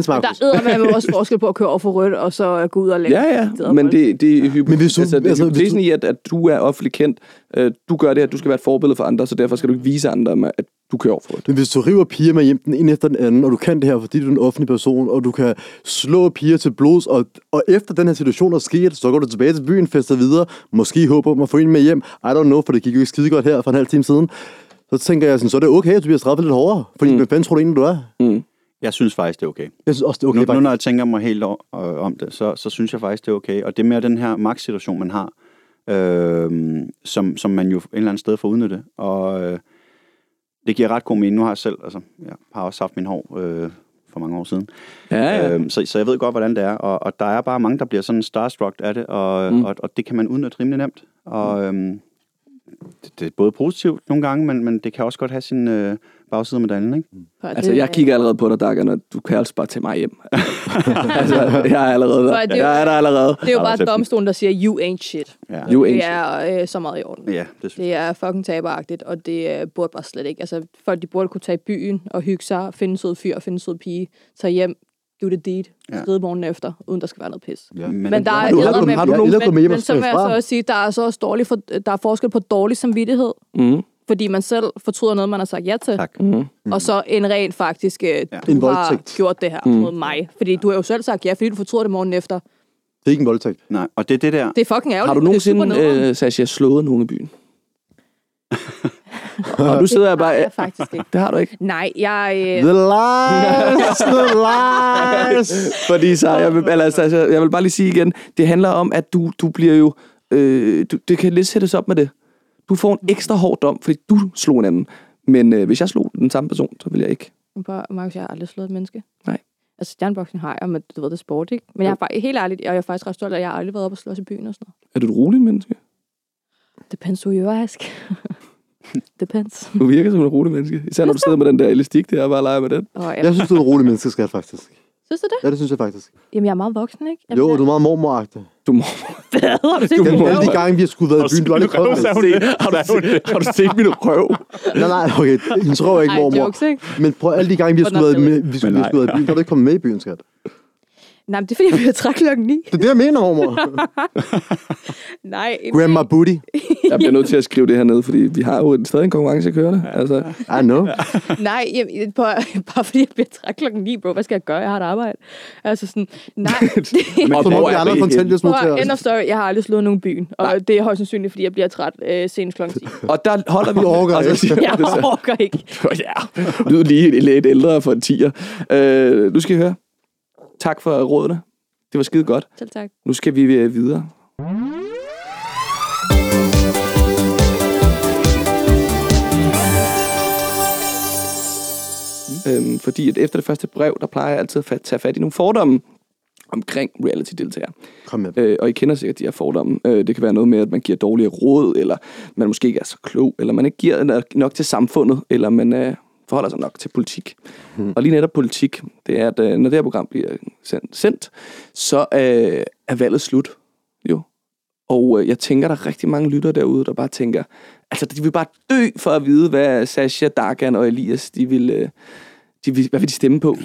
Markus. der er med også forskel på at køre over for rødt, og så gå ud og lægge. Ja, ja, men det, det er hypo- Men hvis du- altså, det er altså, hvis hypotesen du- i, at, at du er offentlig kendt. Øh, du gør det, at du skal være et forbillede for andre, så derfor skal du ikke vise andre, at du kører over for rødt. Men hvis du river piger med hjem den ene efter den anden, og du kan det her, fordi du er en offentlig person, og du kan slå piger til blods, og, og efter den her situation er sket, så går du tilbage til byen, fester videre, måske håber om at få en med hjem, I don't know, for det gik jo ikke skide godt her for en halv time siden. Så tænker jeg sådan, så er det okay, at du bliver straffet lidt hårdere, fordi mm. hvem fanden tror du egentlig, du er? Mm. jeg synes faktisk, det er okay. Jeg synes også, det er Okay, okay. nu, nu når jeg tænker mig helt øh, om det, så, så synes jeg faktisk, det er okay. Og det med den her magtsituation, man har, øh, som, som man jo et eller andet sted får udnyttet. Og øh, det giver ret god mening. Nu har jeg selv, altså, jeg har også haft min hår øh, for mange år siden. Ja, ja. Øhm, så, så jeg ved godt, hvordan det er, og, og der er bare mange, der bliver sådan starstruck af det, og, Mm. mm. og, og det kan man udnytte rimelig nemt. Og øhm, det, det er både positivt nogle gange, men, men det kan også godt have sin øh, bagside af medaljen, ikke? For Altså, det- jeg kigger allerede på dig, Dagan, og du kan altså bare tage mig hjem. altså, jeg er allerede der. Det er jo- Jeg er der allerede. Det er jo bare domstolen, der siger, you ain't shit. Ja, You ain't Det er øh, så meget i orden. ja det synes Det er fucking taberagtigt, og det øh, burde bare slet ikke. Altså, folk de burde kunne tage i byen og hygge sig, finde en sød fyr, finde en sød pige, tage hjem, do the deed, Ja. skride morgen efter, uden der skal være noget pis. Ja. Men, Men der er Har du- har du- har du nogen- men, men, så vil jeg så også sige, der er så også dårlig for, der er forskel på dårlig samvittighed, Mm. fordi man selv fortryder noget, man har sagt ja til, Tak. Mm. og så en rent faktisk, øh, Ja. du En har voldtægt. gjort det her Mm. mod mig. Fordi du har jo selv sagt ja, fordi du fortryder det morgen efter. Det er ikke en voldtægt. Nej, og det er det der... Det er fucking ærgerligt. Har du er nogensinde, øh, Sasha, slået nogen i byen? og nu sidder jeg Det har bare... jeg faktisk ikke. Det har du ikke. Nej, jeg... Øh, The lies! The lies! Fordi så, jeg vil, eller, altså, jeg vil bare lige sige igen, det handler om, at du, du bliver jo... Øh, du, det kan lidt sættes op med det. Du får en ekstra hård dom, fordi du slog en anden. Men øh, hvis jeg slog den samme person, så vil jeg ikke. Bare, Markus, jeg har aldrig slået et menneske. Nej. Altså, stjerneboksning har jeg, men du ved, det er sport, ikke? Men jeg er faktisk, helt ærligt, jeg er faktisk ret stolt, at jeg har aldrig været op og slås i byen og sådan noget. Er du et roligt menneske? Depends who you ask. Depends. Du virker som et roligt menneske. Især når du sidder med den der elastik der og bare leger med den. Og jeg, Jeg synes, du er en rolig menneske, skat, faktisk. synes du det? Ja, det synes jeg faktisk. Jamen, jeg er meget voksen, ikke? Jamen, Jo, jeg, du er meget mormoragtig. Du må... Hvad? Har du set min røv? Alle de gange, vi har skulle været i byen, du har aldrig prøvet det. har, du set, har du set min røv? Nej, nej, okay. Hendes røv er ikke Ej, mormor. jokes, ikke? Men prøv alle de gange, vi har skulle været, really. med, vi skulle, vi skulle været i byen, du ikke kommet med i byen, skat. Nej, men det er fordi, jeg bliver træt klokken 9. Det er det, jeg mener, mormor. Nej, Grandma booty. Jeg bliver nødt til at skrive det her ned, fordi vi har jo stadig en konkurrence kørende. Altså, I know. nej, jamen, bare, bare fordi jeg bliver træt klokken 9, bro. Hvad skal jeg gøre? Jeg har et arbejde. Altså sådan, nej. det, Og hvor er det kontanthjælpsmodtagere. Prøv, end of story, jeg har aldrig slået nogen byen. Og Nej. det er højst sandsynligt, fordi jeg bliver træt øh, senest klokken 10. og der holder vi... Orker altså, ikke. Jeg orker ikke. ja, du er lige lidt ældre for en tiger. Øh, nu skal I høre. Tak for rådene. Det var skide godt. Selv tak. Nu skal vi øh, videre. Øhm, fordi at efter det første brev, der plejer jeg altid at tage fat i nogle fordomme omkring reality-deltagere. Kom med. Øh, og I kender sikkert de her fordomme. Øh, det kan være noget med, at man giver dårlige råd, eller man måske ikke er så klog, eller man ikke giver nok- nok til samfundet, eller man øh, forholder sig nok til politik. Hmm. Og lige netop politik, det er, at øh, når det her program bliver sendt, sendt så øh, er valget slut. Jo. Og øh, jeg tænker, der er rigtig mange lyttere derude, der bare tænker, altså de vil bare dø for at vide, hvad Sasha, Dagan og Elias, de vil, øh, de vil, hvad vil de stemme på,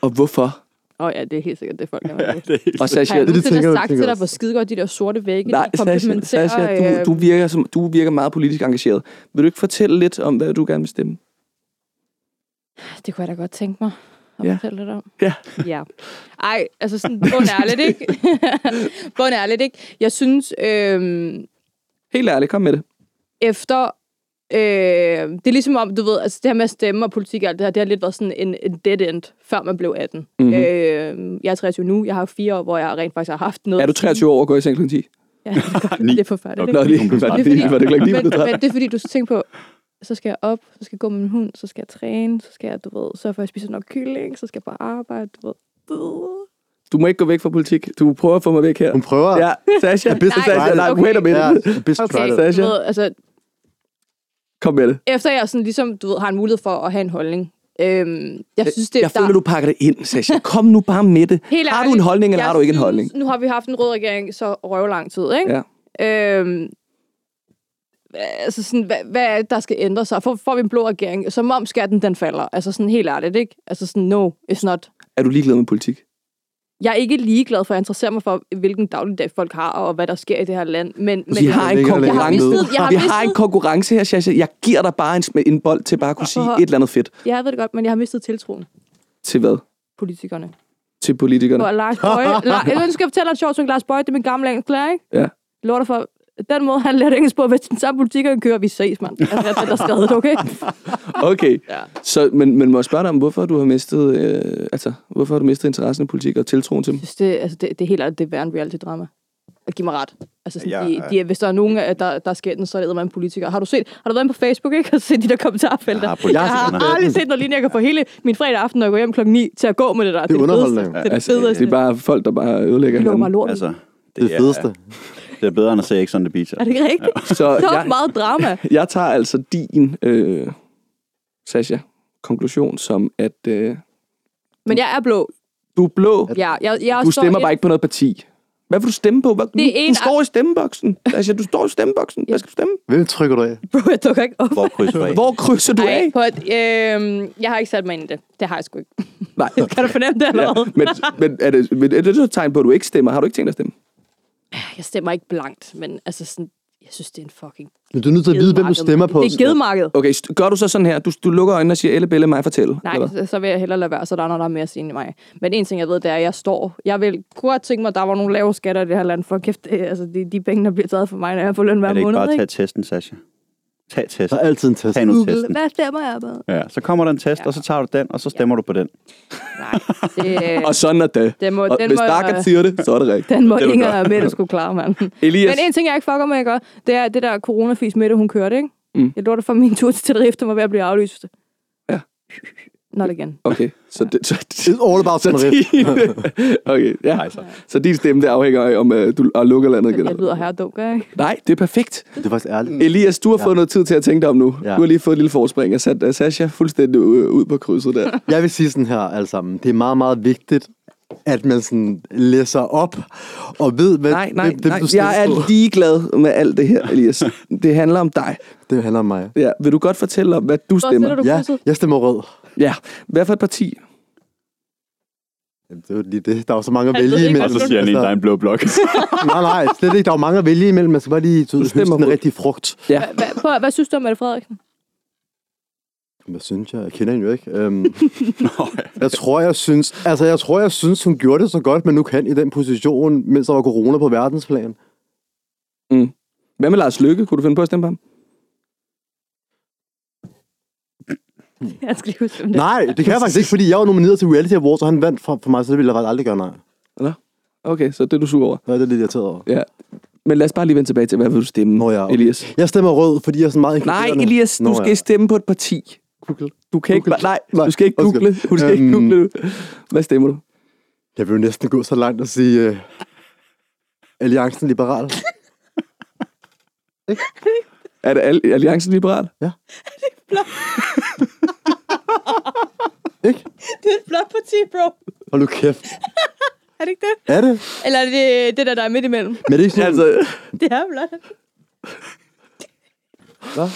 og hvorfor. Åh oh, ja, det er helt sikkert det, folk er ja, Og Sasha, Har jeg det, tænker sagt til dig, hvor skide godt de der sorte vægge, Nej, de Sasha, komplementerer, Sasha du, du, øh, virker som, du virker meget politisk engageret. Vil du ikke fortælle lidt om, hvad du gerne vil stemme? Det kunne jeg da godt tænke mig at Ja. fortælle lidt om. Ja. Ja. Ej, altså sådan bundærligt, ikke? bundærligt, ikke? Jeg synes, øhm, Helt ærligt, kom med det. efter... Øh, det er ligesom om, du ved, altså det her med at stemme og politik og alt det her, det har lidt været sådan en, en dead end, før man blev 18. Mhm. Mm-hmm. Øh, jeg er 23 nu, jeg har fire år, hvor jeg rent faktisk har haft noget... Er du 23 år og går i seng kl. 10? Ja, det, er godt. Det er forfærdeligt, Nå, lige, var det, Det er fordi- det klokken 9 men, minutter? men det er fordi, du skal tænke på, så skal jeg op, så skal jeg gå med min hund, så skal jeg træne, så skal jeg, du ved, sørge for, at jeg spiser nok kylling, så skal jeg på arbejde, du ved. Du må ikke gå væk fra politik. Du prøver at få mig væk her. Hun prøver. Ja, Sasha. business Sasha, nej, Okay. wait a minute. Ja, Okay. Sasha. du ved, altså, Kom med det. efter jeg sådan ligesom, du ved, har en mulighed for at have en holdning, øhm, jeg synes, det Jeg føler, du pakker det ind, Sasha. Kom nu bare med det. Helt Har du en holdning, eller jeg har du ikke en synes- holdning? Nu har vi haft en rød regering så røv lang tid, ikke? Ja. Øhm, altså sådan, hvad, hvad er det, der skal ændre sig? Får, får vi en blå regering, som om skatten den falder. Altså sådan helt ærligt, ikke? Altså sådan, no, it's not. Er du ligeglad med politik? Jeg er ikke ligeglad for at interessere mig for, hvilken dagligdag folk har, og hvad der sker i det her land. Men, men Vi har en konkurrence. Jeg har mistet- jeg har Vi har en konkurrence her, Sasha. Jeg giver dig bare en, en bold til bare at kunne sige et eller andet fedt. jeg ved det godt, men jeg har mistet tiltroen Til hvad? politikerne. Til politikerne. Og Lars Bøje, La, jeg skal fortælle dig en sjov ting. Lars Bøje, det er min gamle engelsklærer, ikke? Ja. Lorter for, den måde, han lærte engelsk på, hvis den samme politikere kører, vi ses, mand. Altså, jeg er skrevet, okay? Okay. Ja. Så, men, men må jeg spørge dig om, hvorfor du har mistet, øh, altså, hvorfor har du mistet interessen i politik og tiltroen til dem? Jeg synes, det, altså, det, det er helt det er værre en reality-drama. at give mig ret. Altså, sådan, Ja, ja, de, ja. de, hvis der er nogen, øh, der, der sker den, så er det man politiker. Har du set, har du været inde på Facebook, ikke? Og set de der kommentarfelter? Jeg har politikere. jeg har aldrig set noget lignende. Jeg kan få hele min fredag aften, når jeg går hjem klokken 9, til at gå med det der. Det er underholdende. Det er det Altså, fedeste. det er bare folk, der bare ødelægger Det hinanden. lort. Altså, Altså, Det er det fedeste. Det er bedre end at se X on the Beach. er det ikke rigtigt? Så Så er jeg, meget drama. jeg tager altså din, øh, Sasha, konklusion som, at øh, Men jeg er blå. du er blå. Ja, jeg, jeg Du stemmer bare ikke på noget parti. Hvad vil du stemme på? Hvad, Det er du, en du står i stemmeboksen. Altså, du står i stemmeboksen. Hvad skal du stemme? Hvem trykker du af? Bro, jeg dukker ikke op. Hvor krydser du af? Hvor krydser du Ej, af? på et, øh, jeg har ikke sat mig ind i det. Det har jeg sgu ikke. Nej. Kan du fornemme det eller Ja, hvad? men, men, er det, men er det så et tegn på, at du ikke stemmer? Har du ikke tænkt dig at stemme? Jeg stemmer ikke blankt, men altså sådan, jeg synes, det er en fucking Men du er nødt til at vide, hvem du stemmer på. Det er gedemarked. Okay, gør du så sådan her? Du, du lukker øjnene og siger, Elle Belle, mig fortælle. Nej, eller? så, så vil jeg hellere lade være, så der er noget, der er mere at sige end mig. Men en ting, jeg ved, det er, at jeg står... Jeg vil kunne godt tænke mig, at der var nogle lave skatter i det her land, for kæft, altså de, de penge, der bliver taget for mig, når jeg får løn hver Er det ikke måned. bare at ikke? tage testen, Sasha? Tag Der testen. er altid en test. Tag nu Google, testen. hvad stemmer jeg på? Ja, så kommer der en test, Ja. og så tager du den, og så stemmer du på den. Nej, det, Og sådan er det. det må, Og den hvis må, Darkan siger det, så er det rigtigt. den må Det Inger og Mette skulle klare, mand. Elias, Men en ting, jeg ikke fucker med, ikke? det er det der coronafis Mette, hun kørte, ikke? Mm. Jeg lurte for min tur til Tenerife, den var ved at blive aflyst. Ja. Not again. okay, så, det, så, It's all about så Tenerife. din, okay, ja. Nej, så. Så din stemme, det afhænger af, om uh, du og lukker landet igen. Jeg lyder her dum, gør jeg ikke? Nej, det er perfekt. Det er faktisk ærligt. Elias, du har fået noget tid til at tænke dig om nu. Ja. Du har lige fået et lille forspring og sat uh, Sasha fuldstændig ud på krydset der. Jeg vil sige sådan her, alle sammen. Det er meget, meget vigtigt, at man sådan læser op og ved, hvad Nej, nej, hvem, nej. du stemmer Jeg er ligeglad med alt det her, Elias. Det handler om dig. Det handler om mig. Ja, vil du godt fortælle om, hvad du Hvor stemmer? du Ja, jeg stemmer rød. Ja, hvad for et parti? Jamen, det er jo lige det. Der er jo så mange at Han vælge ikke, imellem. hvad du siger, Altså, en blå blok. nej, nej, slet ikke. Der er jo mange at vælge imellem. Man skal bare lige høste en rød. rigtig frugt. Ja. Hvad, hvad, prøv, hvad synes du om Mette Frederiksen? Hvad synes jeg? Jeg kender hende jo ikke. Øhm, jeg tror, jeg synes, altså, jeg tror, jeg synes, hun gjorde det så godt, men nu kan i den position, mens der var corona på verdensplan. Hvad med Lars Lykke? Kunne du finde på at stemme på ham? Jeg skal lige huske, det Nej, det kan jeg faktisk ikke, fordi jeg var nomineret til Reality Awards, og han vandt for, for mig, så det ville jeg faktisk aldrig gøre nej. Okay, så det er du sur over. Er det lidt irriteret over. Ja. Men lad os bare lige vende tilbage til, hvad vil du stemme, Nå ja, okay. Elias? Jeg stemmer rød, fordi jeg er sådan meget Nej. Elias, du Nå, skal ja. stemme på et parti. Google. Du kan ikke Google. bare, nej, Nej, du skal ikke google. Du skal ikke Øhm. google. Hvad stemmer du? Jeg vil jo næsten gå så langt og sige uh, Alliancen Liberal. Er det Al- Alliancen Liberal? Ikke? Det er et flot parti, bro. Hold nu kæft. Er det ikke det? Er det? Eller er det det der, der er midt imellem? Men det er ikke sådan... Altså, Det er flot. Hvad?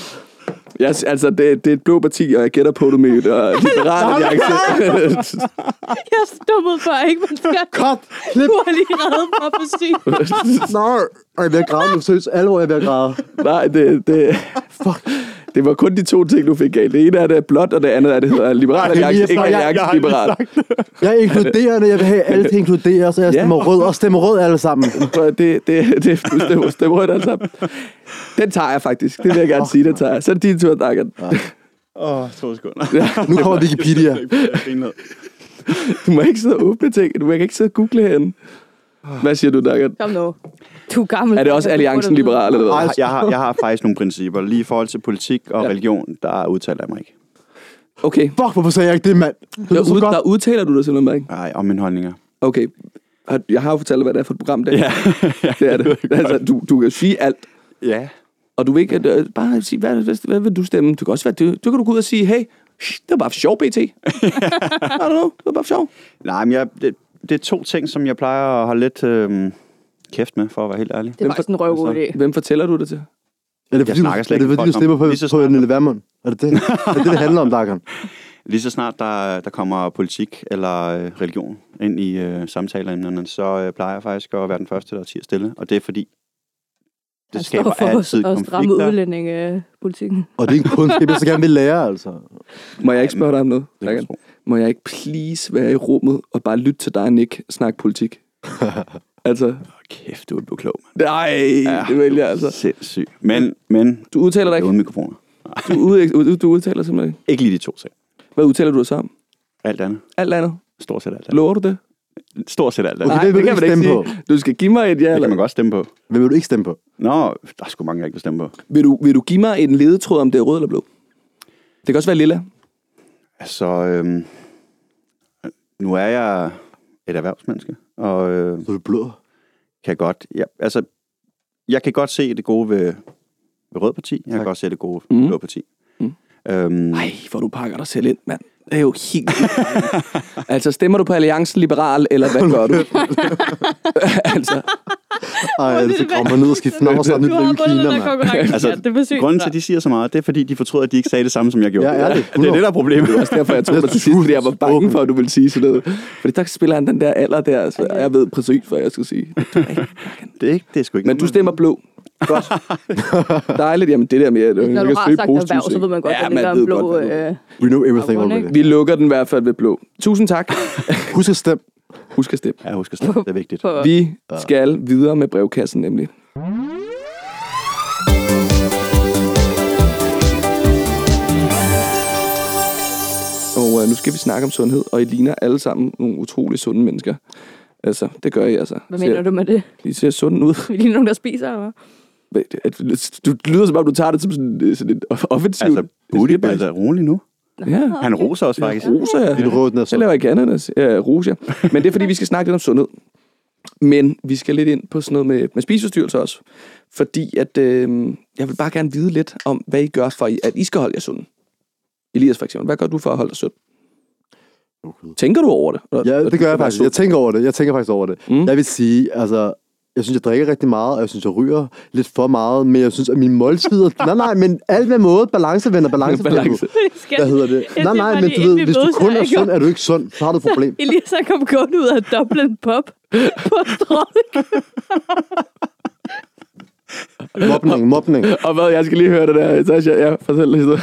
Jeg, altså det, det er et blå parti, og jeg gætter på, du med et uh, liberal alliance. Jeg er stummet for, ikke? Man skal... Cut! Klip! Du har lige reddet mig på syg. Nej! Ej, jeg er ved at græde nu. Seriøst, alvor, jeg er ved at græde. Nej, det, det, Fuck. Det var kun de to ting, du fik galt. Det ene er det er blåt, og det andet er det hedder liberal alliance, jeg- ikke alliance liberal. Jeg er inkluderende. Jeg vil have alle til inkludere, så jeg Ja. stemmer rød og stemmer rød alle sammen. Det, det, det, du stemmer, stemmer rødt alle sammen. Den tager jeg faktisk. Det vil jeg gerne sige, den tager jeg. Så er det din tur, Dagan. Åh, oh, to sekunder. Nu kommer Wikipedia. Du må ikke sidde og åbne ting. Du må ikke sidde og google herinde. Hvad siger du, Dagan? Kom nu. Du er gammel. Er det også Alliancen Liberal, eller hvad? Jeg, har, jeg har faktisk nogle principper. Lige i forhold til politik og Ja. ja. religion, der udtaler jeg mig ikke. Okay. Fuck, hvorfor sagde jeg ikke det, mand? Det Der, er ud, godt. der udtaler du dig simpelthen ikke? Nej, om mine holdninger. Okay. Jeg har jo fortalt hvad det er for et program, det er. Ja, Det er det. Altså, du, du kan sige alt. ja. Og du vil ikke øh, bare sige, hvad, hvad, hvad vil du stemme? Du kan også være, du, du kan du gå ud og sige, hey, det var bare for sjov, BT. I don't know, det var bare for sjov. Nej, men jeg, det, det er to ting, som jeg plejer at holde lidt øhm, kæft med, for at være helt ærlig. Det er faktisk en røvgod idé. Hvem fortæller du det til? Er det Jeg fordi, du, snakker slet er det, fordi med du om- på, på snart- Nille Vermund? Er det det? Er det, det handler om, Dagan? Lige så snart der, der kommer politik eller øh, religion ind i øh, samtaleemnerne, så øh, plejer jeg faktisk at være den første, der tiger stille. Og det er fordi, det Han skaber for altid at stramme konflikter. udlændingepolitikken. Og det er en kundskab, jeg så gerne vil lære, altså. Må jeg ikke spørge dig om noget? Det kan jeg. Må jeg ikke please være i rummet og bare lytte til dig og Nick snakke politik? altså, Åh, Kæft, du er blevet klog, mand. nej, det vælger jeg altså. Sindssygt. Men, men, Du udtaler dig det ikke. uden mikrofoner. Du, ud, du udtaler simpelthen ikke. Ikke lige de to ting. Hvad udtaler du dig så om? Alt andet. Alt andet. Stort set alt andet. Lover du det? Stort set alt. Okay, Okay, det vil det du kan man ikke stemme sige. Du skal give mig et ja det eller kan man godt stemme på. Hvem vil du ikke stemme på? Nå, der er sgu mange, jeg ikke vil stemme på. Vil du, vil du give mig en ledetråd, om det er rød eller blå? Det kan også være lilla. Altså, øhm, nu er jeg et erhvervsmenneske, og øh, Så er du blå. kan godt, ja, altså, jeg kan godt se det gode ved, ved Rød Parti. Jeg kan Tak. godt se det gode ved Mhm. Blå Parti. Mhm. Øhm, Nej, hvor du pakker dig selv ind, mand. Det er jo helt... altså, stemmer du på Alliancen Liberal, eller hvad gør du? altså, Ej, det så kommer ned og skifter navn Du i har vundet Kina, mand. Altså, ja, det grunden til, at de siger så meget, det er, fordi de fortryder, at de ikke sagde det samme, som jeg gjorde. Ja, ærligt. Det er det, der er problemet. det er også derfor, jeg tog dig til sidst, fordi jeg var bange for, at du ville sige sådan noget. Fordi der spiller han den der alder der, så jeg ved præcis, hvad jeg skal sige. Det er, ikke, det er sgu ikke Men du stemmer blå. Godt. Dejligt. Jamen, det der med... At, Når du kan har sagt positivt, erhverv, så ved man godt, ja, at det man en ved blå... godt, det øh, We know everything already. Vi lukker den i hvert fald ved blå. Tusind tak. Husk at stemme. Husk at stemme. Ja, husk at stemme. Det er vigtigt. Vi skal videre med brevkassen nemlig. Og øh, nu skal vi snakke om sundhed, og I ligner alle sammen nogle utrolig sunde mennesker. Altså, det gør I altså. Hvad mener du med det? I ser sunde ud. Vi ligner nogen, der spiser, eller Du det lyder som om, du tager det som sådan, øh, sådan et offensivt. Altså, Budi altså rolig nu. Ja, Han roser os faktisk. roser. Din rød, den er Jeg laver ikke andet end at uh, rose jer. Men det er fordi, vi skal snakke lidt om sundhed. Men vi skal lidt ind på sådan noget med, med spiseforstyrrelser også. Fordi at, øh, jeg vil bare gerne vide lidt om, hvad I gør for, at I skal holde jer sunde. Elias for eksempel, hvad gør du for at holde dig sund? Tænker du over det? Eller- Ja, det gør jeg faktisk. Jeg tænker over det. Jeg tænker faktisk over det. Mm. Jeg vil sige, altså, jeg synes, jeg drikker rigtig meget, og jeg synes, jeg ryger lidt for meget, men jeg synes, at mine måltider... nej, nej, men alt med måde. Balance vender balance. Balance. Hvad hedder det? Jeg Nej, nej, men lige, du ved, hvis du kun er sund, er du ikke sund, så har du et problem. Elias han kom gående ud af Dublin Pop på strøget. Mobning, mobning. Og hvad, jeg skal lige høre det der. Sasha, ja, fortæl lidt historie.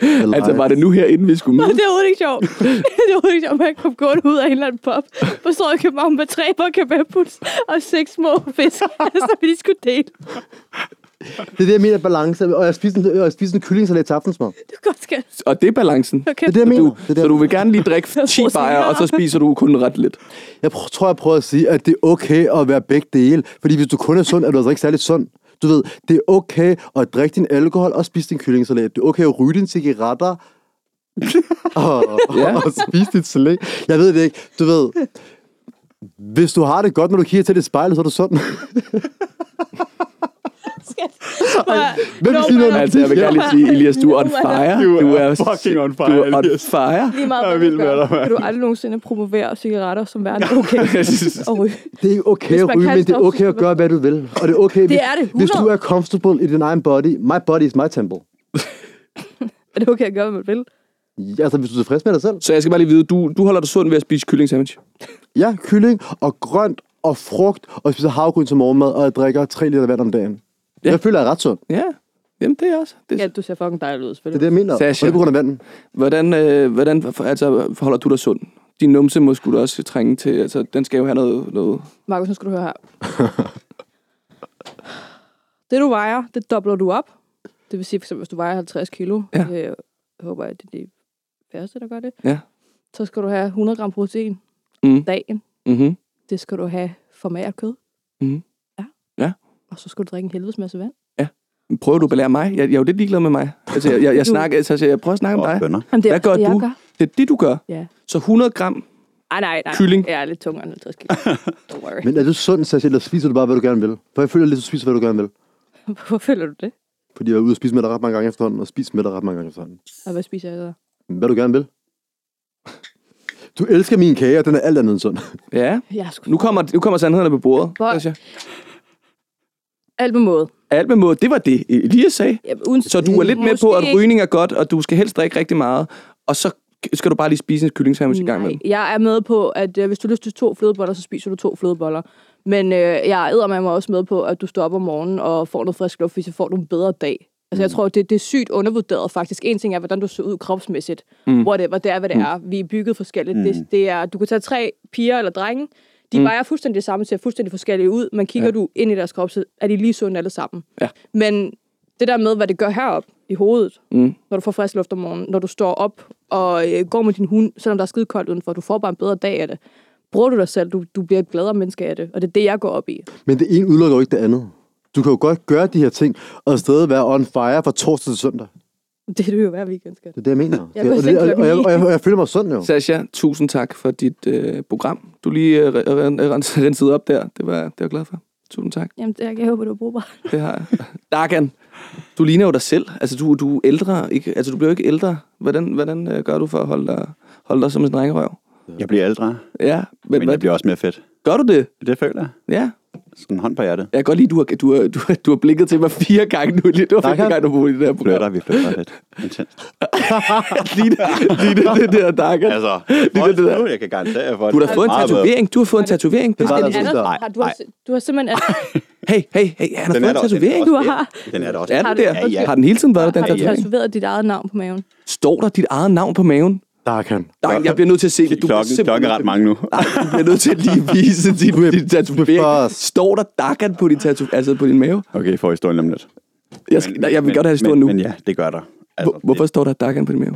Eller Altså, var det nu her, inden vi skulle Nej, møde? det er overhovedet ikke sjovt. det er overhovedet ikke sjovt, at han kom gående ud af en eller anden pop på strøget i København med tre på kebabpuls og seks små fisk, som vi lige skulle dele. Det er det, jeg mener, balance. Og jeg spiste en, jeg spiste en kyllingsalat til aftensmad. Det er godt, skat. Og det er balancen. Okay. Det er det, jeg mener. Du, Det er det, så du vil gerne lige drikke 10 bajer, og så spiser du kun ret lidt. Jeg tror, jeg prøver at sige, at det er okay at være begge dele. Fordi hvis du kun er sund, er du altså ikke særlig sund. Du ved, det er okay at drikke din alkohol og spise din kyllingsalat. Det er okay at ryge dine cigaretter og, Ja. ja. og spise dit salat. Jeg ved det ikke. Du ved, hvis du har det godt, når du kigger til det spejl, så er du sund. Hvem vil sige noget Altså, jeg vil gerne lige sige, Elias, du er on fire. Du er fucking on fire, Du er on fire. Lige meget, Jeg er vild du med dig, mand. kan du aldrig nogensinde promovere cigaretter som værende okay at ryge. Det er okay at ryge, men det er okay at gøre, hvad du vil. Og det er okay, hvis, er det, hvis du 100. er comfortable i din egen body. My body is my temple. Er det okay at gøre, hvad man vil? Altså, hvis du er tilfreds med dig selv. Så jeg skal bare lige vide, du, du holder dig sund ved at spise kylling sandwich. Ja, kylling og grønt og frugt, og spiser havgryn til morgenmad, og jeg drikker 3 liter vand om dagen. Ja. Jeg føler, jeg er ret sund. Ja, jamen det er også. Det, Ja, du ser fucking dejlig ud, Det er det, jeg mener. Sasha. Og det er på grund af vandet. Hvordan, øh, hvordan for- altså, forholder du dig sund? Din numse må skulle også trænge til, altså den skal jo have noget, noget Markus, nu skal du høre her. det, du vejer, det dobler du op. Det vil sige, for eksempel, hvis du vejer 50 kilo, Ja. øh, jeg håber, at det er de færreste, der gør det, Ja. så skal du have 100 gram protein Mm. dagen. Mm-hmm. Det skal du have for magert kød. Mhm. Ja. Ja. Og så skal du drikke en helvedes masse vand. Prøver du at belære mig? Jeg, jeg er jo lidt ligeglad med mig. Altså, jeg, jeg, jeg, snakker, altså, jeg prøver at snakke om dig. Jamen, det er Hvad gør det, du? Gør. Det er det, du gør. Ja. Så 100 gram. Ej, nej, nej. Kylling. Jeg er lidt tungere end 50 kilo. Don't worry. Men er du sund, Sasha, eller spiser du bare, hvad du gerne vil? For jeg føler lidt, du spiser, hvad du gerne vil. Hvorfor føler du det? Fordi jeg er ude og spise med dig ret mange gange efterhånden, og spise med dig ret mange gange efterhånden. Og hvad spiser jeg så? Hvad du gerne vil. Du elsker min kage, og den er alt andet end sund. Ja. Jeg sgu Nu kommer, nu kommer sandhederne på bordet. Hvor-. Alt med måde. Alt med måde. Det var det, Elias sagde. Ja, uden, Så du er lidt med på, at rygning er godt, og du skal helst drikke rigtig meget. Og så skal du bare lige spise en kylling sandwich i gang med. Jeg er med på, at øh, hvis du lyst til to flødeboller, så spiser du to flødeboller. Men øh, jeg æder med mig også med på, at du står op om morgenen og får noget frisk luft, hvis så får du en bedre dag. Altså, jeg tror, det, det er sygt undervurderet faktisk. En ting er, hvordan du ser ud kropsmæssigt. Mm. Whatever, det er, hvad det er. Vi er bygget forskelligt. Mm. Det, det er, du kan tage tre piger eller drenge. De mm. vejer fuldstændig det samme, ser fuldstændig forskellige ud. Men kigger ja. du ind i deres krop, så er de lige sunde alle sammen. Ja. Men det der med, hvad det gør herop i hovedet, Mm. når du får frisk luft om morgenen, når du står op og øh, går med din hund, selvom der er skide koldt udenfor, du får bare en bedre dag af det. Bruger du dig selv, du, du bliver et gladere menneske af det, og det er det, jeg går op i. Men det ene udelukker jo ikke det andet. Du kan jo godt gøre de her ting, og stadig være on fire fra torsdag til søndag. Det er du jo hver weekend, skat. Det er det, jeg mener. Jeg og, det, og, og, jeg, og, jeg, og jeg føler mig sådan jo. Sasha, tusind tak for dit øh, program. Du lige øh, re- re- rens- rensede op der. Det var, det var jeg glad for. Tusind tak. Jamen, det, jeg, jeg håber, du har brug Det har jeg. Dagan, du ligner jo dig selv. Altså, du, du er ældre. Ikke? Altså, du bliver jo ikke ældre. Hvordan, hvordan øh, gør du for at holde dig, holde dig som en drengerøv? Jeg bliver ældre, Ja, men, men hvad, jeg bliver også mere fedt. gør du det? Det føler jeg. Ja. Sådan en hånd på hjertet. Jeg kan godt lide, du har, du har, du har, du har blikket til mig fire gange nu. Det var Dagan. første gang, du i det der program. Flytter, vi flytter lidt intenst. lige, det, lige det, det der, Dagan. Altså, det hold der. nu, jeg kan garantere for, Du har fået en tatovering. Du har fået en tatovering. Det var skal der de- sådan Anders, der. har, du, har, Nej. du har simpelthen... Hey, hey, hey, han har Den fået er en tatovering. Du har, Den er der også. Er Har den du- der? Har den hele tiden været der, har den du tatovering? tatoveret dit eget navn på maven? Står der dit eget navn på maven? Der kan. Nej, jeg bliver nødt til at se det. Du Klokken, simpelthen klokken er ret mange nu. Nej, du bliver nødt til at lige vise din, er- din er tatovering. Står der Dagan på din, tatu- altså på din mave? Okay, får historien om lidt. Jeg, skal, nej, jeg vil Men- godt have historien men, nu. Men ja, det gør der. Altså, Hvor, hvorfor står der Dagan på din mave?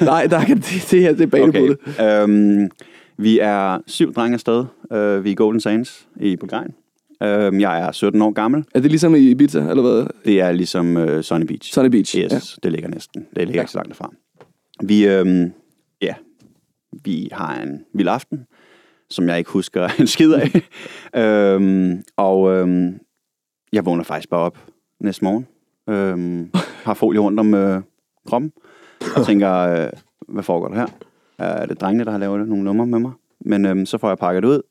nej, Dagan, det, det her det er banebruddet. Okay. Øhm, vi er syv drenge afsted. Øh, vi er i Golden Sands i Bulgarien. Øhm, jeg er 17 år gammel. Er det ligesom i Ibiza, eller hvad? Det er ligesom øh, Sunny Beach. Sunny Beach. Yes, Ja. det ligger næsten. Det ligger Ja. ikke så langt derfra. Vi, øhm, ja, vi har en vild aften, som jeg ikke husker en skid af. øhm, og øhm, jeg vågner faktisk bare op næste morgen. Øhm, har folie rundt om øh, kroppen. Og tænker, øh, hvad foregår der her? Er det drengene, der har lavet nogle numre med mig? Men øhm, så får jeg pakket det ud,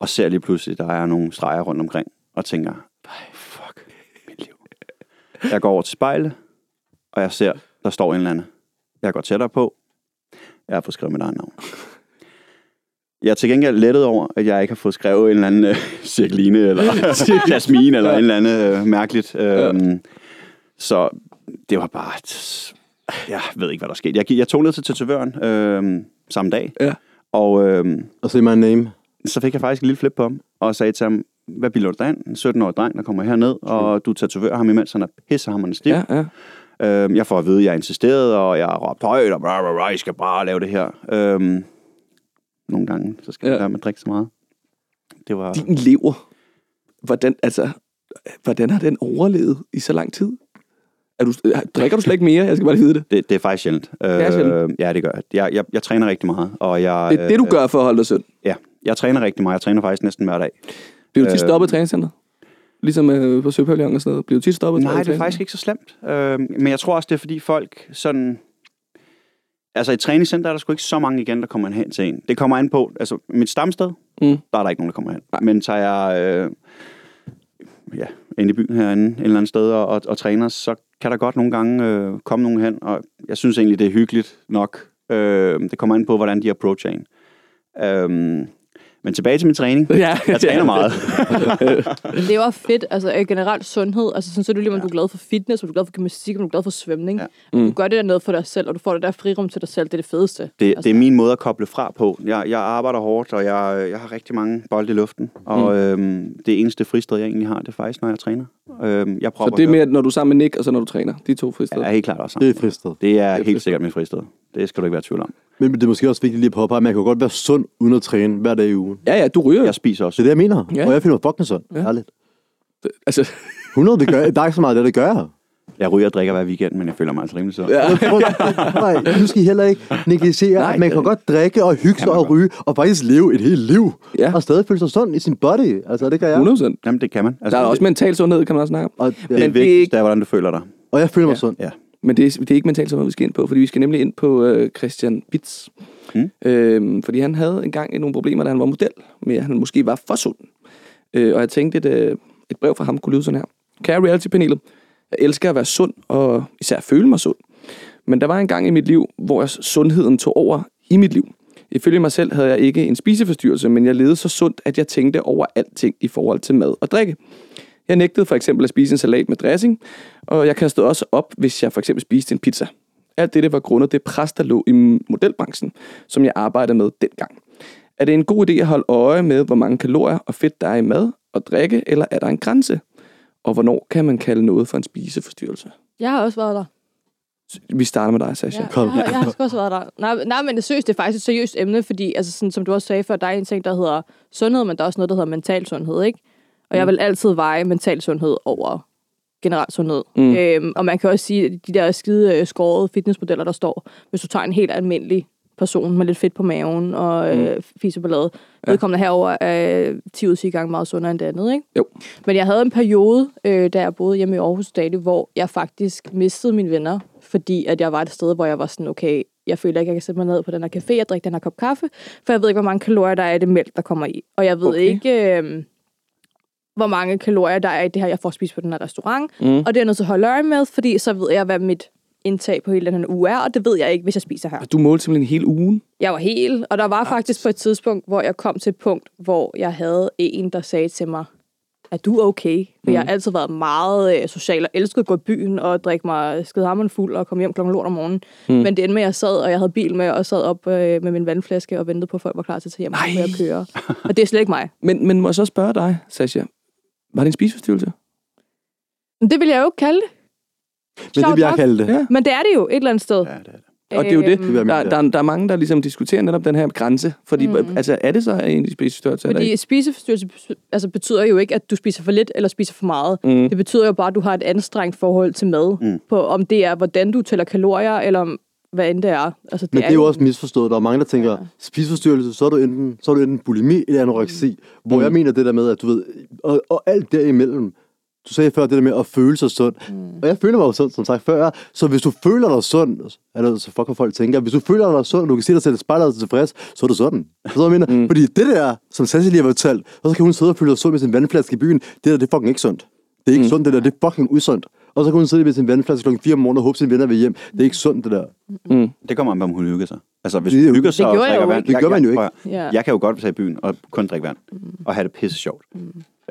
og ser lige pludselig, der er nogle streger rundt omkring, og tænker, "Ej, fuck, mit liv. Jeg går over til spejlet, og jeg ser, der står en eller anden. Jeg går tættere på. Jeg har fået skrevet mit eget navn. Jeg er til gengæld lettet over, at jeg ikke har fået skrevet en eller anden øh, cirkline, eller jasmin, eller Ja. en eller anden øh, mærkeligt. Øhm, Så det var bare... et- Jeg ved ikke, hvad der skete. Jeg, jeg tog ned til tatovøren øh, samme dag, Ja. og øh, Og se my name. Så fik jeg faktisk en lille flip på ham, og sagde til ham, hvad bilder du dig ind? En 17-årig dreng, der kommer herned, og du tatoverer ham, imens han er pissehammerende stiv. Ja, ja. Øhm, jeg får at vide, at jeg insisterede, og jeg har råbt højt, og bla, bla, bla, I skal bare lave det her. Øhm, nogle gange, så skal Ja. jeg lade med at drikke så meget. Det var... Din lever, hvordan, altså, hvordan har den overlevet i så lang tid? Er du, drikker du slet ikke mere? Jeg skal bare vide det. Det, det er faktisk sjældent. er sjældent. Øh, ja, det gør jeg. Jeg, jeg. jeg træner rigtig meget, og jeg... Det er det, du gør for at holde dig sund. Ja, jeg træner rigtig meget. Jeg træner faktisk næsten hver dag. Bliver du tit Øh, stoppet i træningscenteret? Ligesom øh, på Søpavillon og sådan noget. Bliver du tit stoppet Nej, det er faktisk ikke så slemt. Øh, men jeg tror også, det er fordi folk sådan... Altså i træningscenter er der sgu ikke så mange igen, der kommer hen til en. Det kommer an på, altså mit stamsted, Mm. der er der ikke nogen, der kommer hen. Nej. Men tager jeg øh, ja, ind i byen herinde, et eller andet sted, og, og, og træner, så kan der godt nogle gange øh, komme nogen hen, og jeg synes egentlig, det er hyggeligt nok. Øh, det kommer an på, hvordan de approacher en. Øh, men tilbage til min træning. Ja, Jeg træner meget. Men det er jo også fedt, altså øh, generelt sundhed. Altså sådan, så er det lige, om du er glad for fitness, om du er glad for gymnastik, om du er glad for svømning. Ja. Ja. Mm. Du gør det der noget for dig selv, og du får det der frirum til dig selv. Det er det fedeste. Det, altså. det er min måde at koble fra på. Jeg, jeg arbejder hårdt, og jeg, jeg har rigtig mange bolde i luften. Og mm. øhm, det eneste fristed, jeg egentlig har, det er faktisk, når jeg træner. Øhm, jeg Så det er mere, når du er sammen med Nick, og så når du træner. De to fristeder. Er helt klart også Det er fristet. Det er fristed. helt sikkert mit fristed. Det skal du ikke være i tvivl om. Men det er måske også vigtigt lige at påpege, at man kan godt være sund uden at træne hver dag i ugen. Ja, ja, du ryger. Jeg spiser Det også. er det, jeg mener. Ja. Og jeg føler mig fucking sund. Ja. Ærligt. Altså, 100, det gør, der er ikke så meget af det, det gør jeg. Jeg ryger og drikker hver weekend, men jeg føler mig altså rimelig sund. ja. Nej, nu skal I heller ikke negligere, Nej, at man kan det- godt drikke og hygge sig og godt. ryge, og faktisk leve et helt liv. Ja. Og stadig føle sig sund i sin body. Altså, det gør jeg. 100 Jamen, det kan man. Altså, Der er også mental sundhed, kan man også snakke om. Og, det, ja, det Men det er vigtigste er, hvordan du føler dig. og jeg føler mig Ja. sund. Ja. Men det er, det er ikke mental sundhed, vi skal ind på, fordi vi skal nemlig ind på øh, Christian Bits. Mm. Øhm, fordi han havde engang nogle problemer, da han var model, med at han måske var for sund. Øh, og jeg tænkte, et, øh, et brev fra ham kunne lyde sådan her. Kære reality-panelet, jeg elsker at være sund, og især føle mig sund. Men der var en gang i mit liv, hvor jeg- sundheden tog over i mit liv. Ifølge mig selv havde jeg ikke en spiseforstyrrelse, men jeg levede så sundt, at jeg tænkte over alting i forhold til mad og drikke. Jeg nægtede for eksempel at spise en salat med dressing, og jeg kastede også op, hvis jeg for eksempel spiste en pizza. Alt dette var grundet det pres, der lå i modelbranchen, som jeg arbejdede med dengang. Er det en god idé at holde øje med, hvor mange kalorier og fedt der er i mad og drikke, eller er der en grænse? Og hvornår kan man kalde noget for en spiseforstyrrelse? Jeg har også været der. Vi starter med dig, Sasha. Ja, Kom. jeg, har, jeg har også været der. Nej, nej, men det seriøst, det er faktisk et seriøst emne, fordi altså, sådan, som du også sagde før, der er en ting, der hedder sundhed, men der er også noget, der hedder mental sundhed, ikke? Og jeg vil altid veje mental sundhed over generel sundhed. Mm. Mm. Øhm, og man kan også sige, at de der skide øh, skårede fitnessmodeller, der står, hvis du tager en helt almindelig person med lidt fedt på maven og øh, fiseballade, Ja. vedkommende herover er 10 ud af 10 gange meget sundere end det andet, ikke? Jo. Men jeg havde en periode, øh, da jeg boede hjemme i Aarhus stadig, hvor jeg faktisk mistede mine venner, fordi at jeg var et sted, hvor jeg var sådan, okay, jeg føler ikke, jeg kan sætte mig ned på den her café og drikke den her kop kaffe, for jeg ved ikke, hvor mange kalorier der er i det mælk, der kommer i. Og jeg ved okay. ikke, øh, hvor mange kalorier der er i det her, jeg får spist på den her restaurant. Mm. Og det er jeg nødt til at holde øje med, fordi så ved jeg, hvad mit indtag på hele den her uge er, og det ved jeg ikke, hvis jeg spiser her. Du målte simpelthen hele ugen. Jeg var helt, og der var faktisk på et tidspunkt, hvor jeg kom til et punkt, hvor jeg havde en, der sagde til mig, er du okay? For mm. jeg har altid været meget øh, social og elsket at gå i byen og drikke mig skidehammerende fuld og komme hjem klokken lort om morgenen. Mm. Men det endte med, at jeg sad, og jeg havde bil med, og sad op øh, med min vandflaske og ventede på, at folk var klar til at tage hjem med at køre. Og det er slet ikke mig. Men, men må jeg så spørge dig, Sasha, var det en spiseforstyrrelse? Men det vil jeg jo ikke kalde det. Men det vil jeg nok. kalde det. Ja. Men det er det jo et eller andet sted. Ja, det er det. Og det er jo det. Øhm, Der, der, der er mange, der ligesom diskuterer netop den her grænse. Fordi, mm. altså, er det så en spiseforstyrrelse eller Fordi ikke? spiseforstyrrelse altså, betyder jo ikke, at du spiser for lidt eller spiser for meget. Mm. Det betyder jo bare, at du har et anstrengt forhold til mad. Mm. På, om det er, hvordan du tæller kalorier, eller om hvad end det er. Altså, det Men det er jo også misforstået. Der er mange, der tænker, Ja. spiseforstyrrelse, så er du enten, så er du enten bulimi eller anoreksi. Mm. Hvor jeg mener det der med, at du ved, og, og alt derimellem, du sagde før det der med at føle sig sund. Mm. Og jeg føler mig jo sund, som sagt før. Så hvis du føler dig sund, eller så fuck, hvad folk tænker. Hvis du føler dig sund, og du kan se dig selv i spejlet og tilfreds, så er du sådan. Så jeg mener, mm. Fordi det der, som Sassy lige har fortalt, og så kan hun sidde og føle sig sund med sin vandflaske i byen, det der, det er fucking ikke sundt. Det er ikke mm. sundt, det der. Det er fucking usundt. Og så kan hun sidde med sin vandflaske klokken 4 om morgenen og håbe, sine venner vil hjem. Det er ikke sundt, det der. Mm. Det kommer an på, om hun hygger sig. Altså, hvis hun hygger sig Det og jeg drikker vand... Det gør man jo ikke. prøv at- Ja. Jeg kan jo godt tage i byen og kun drikke vand. Og have det pisse sjovt.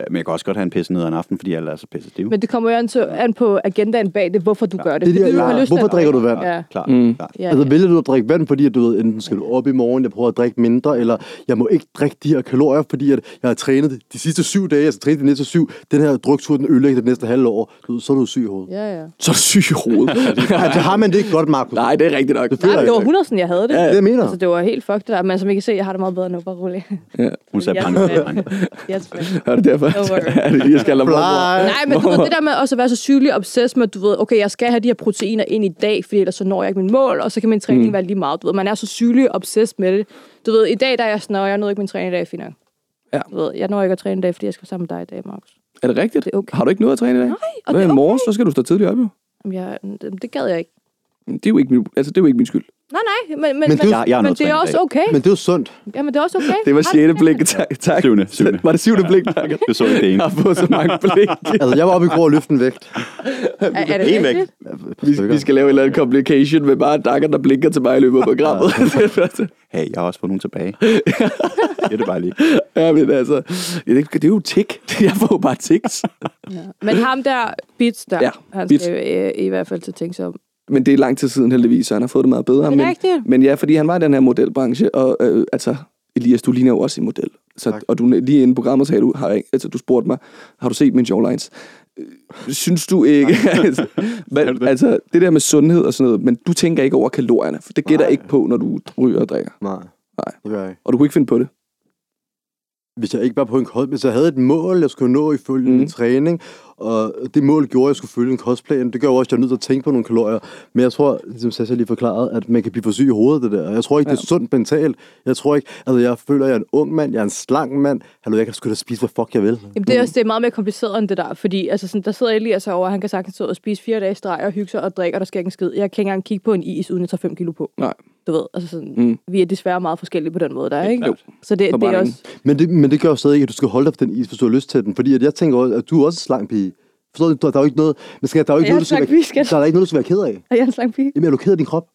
Men jeg kan også godt have en pisse ned en aften, fordi alle er så pisse stive. Men det kommer jo an, til, an på agendaen bag det, hvorfor du gør det. Det det, du har ja. lyst til Hvorfor drikker du vand? Ja. Klart, Mm. klart. Ja, Altså, ja. vælger du at drikke vand, fordi at du ved, enten skal du op i morgen, jeg prøver at drikke mindre, eller jeg må ikke drikke de her kalorier, fordi at jeg har trænet de sidste syv dage, jeg skal træne de næste syv, den her druktur, den ødelægger det næste halve år, du, ved, så er du syg i hovedet. Ja, ja. Så er du syg i hovedet. Altså, har man det ikke godt, Markus? Nej, det er rigtigt nok. Det Nej, det var ikke. 100 sådan, jeg havde det. Det er det, jeg mener. Altså, det var helt fucked det der. Men som I kan se, jeg har det meget bedre nu. Bare rolig. Hun sagde tror. Er det derfor? Er det, jeg skal lade. Nej, men du ved, det der med også at være så sygelig obsessed med, at du ved, okay, jeg skal have de her proteiner ind i dag, fordi ellers så når jeg ikke min mål, og så kan min træning mm. være lige meget. Du ved, man er så sygelig obsessed med det. Du ved, i dag der er jeg sådan, "Nå, jeg nåede ikke min træning i dag, fint nok." Ja. Du ved, jeg når ikke at træne i dag, fordi jeg skal sammen med dig i dag, Markus. Er det rigtigt? Det er okay. Har du ikke noget at træne i dag? Nej, og Hvad det er morgen, så skal du stå tidligt op, jo. Jamen, jeg, det, det gad jeg ikke. Det er jo ikke min, altså, det er jo ikke min skyld. Nej, nej, men, men, Men er jo- Jeg- jeg har men det er i også dag. okay. Men det er jo sundt. Jamen, det er også okay. Det var sjette det? blik. Tak. tak. Syvende, syvende. Var det syvende blik, tak? Det så ikke det ene. Jeg har fået så mange blik. Altså, jeg var oppe i går og løfte en vægt. Er, er det En rigtigt? Vi, vi skal lave en eller anden complication med bare dakker, der blinker til mig i løbet af programmet. Hey, jeg har også fået nogen tilbage. Det er det bare lige. ja, men altså, ja, det, det er jo tik. Jeg får jo bare tics. Ja. Men ham der, Bits der, Ja, han skal øh, i hvert fald til at tænke sig om. Men det er lang tid siden heldigvis, så han har fået det meget bedre. Er det men, rigtigt? men ja, fordi han var i den her modelbranche, og øh, altså, Elias, du ligner jo også en model. Så, Tak. og du, lige inden programmet sagde du, har, altså, du spurgte mig, har du set min jawlines? Øh, Synes du ikke, altså, hvad, altså, det der med sundhed og sådan noget, men du tænker ikke over kalorierne, for det gætter Nej. ikke på, når du ryger og drikker. Nej. Nej. Det gør jeg ikke. Og du kunne ikke finde på det. Hvis jeg ikke var på en kost, hvis jeg havde et mål, jeg skulle nå ifølge mm. min træning, og det mål gjorde, at jeg skulle følge en kostplan, det gør jo også, at jeg er nødt til at tænke på nogle kalorier. Men jeg tror, som Sasha lige forklarede, at man kan blive for syg i hovedet, det der. Jeg tror ikke, ja. det er sundt mentalt. Jeg tror ikke, altså jeg føler, at jeg er en ung mand, jeg er en slank mand. Hallo, jeg kan sgu da spise, hvad fuck jeg vil. Jamen, det er også det er meget mere kompliceret end det der, fordi altså, sådan, der sidder Elias over, han kan sagtens stå og spise fire dage i streg og hygge sig og drikke, og der sker ikke en skid. Jeg kan ikke engang kigge på en is, uden at tage 5 kilo på. Nej. Du ved, altså sådan, Mm. vi er desværre meget forskellige på den måde der, ikke? Jo. Så det, det er også... Men det, men det gør jo stadig ikke, at du skal holde dig på den is, hvis du har lyst til den. Fordi at jeg tænker også, at du er også en slank pige. Forstår du? Der, er jo ikke noget, men skal, der er jo ikke Er noget, du skal være, skat? der er ikke noget, du skal være ked af. Er jeg en slank pige? Jamen, er du ked af din krop?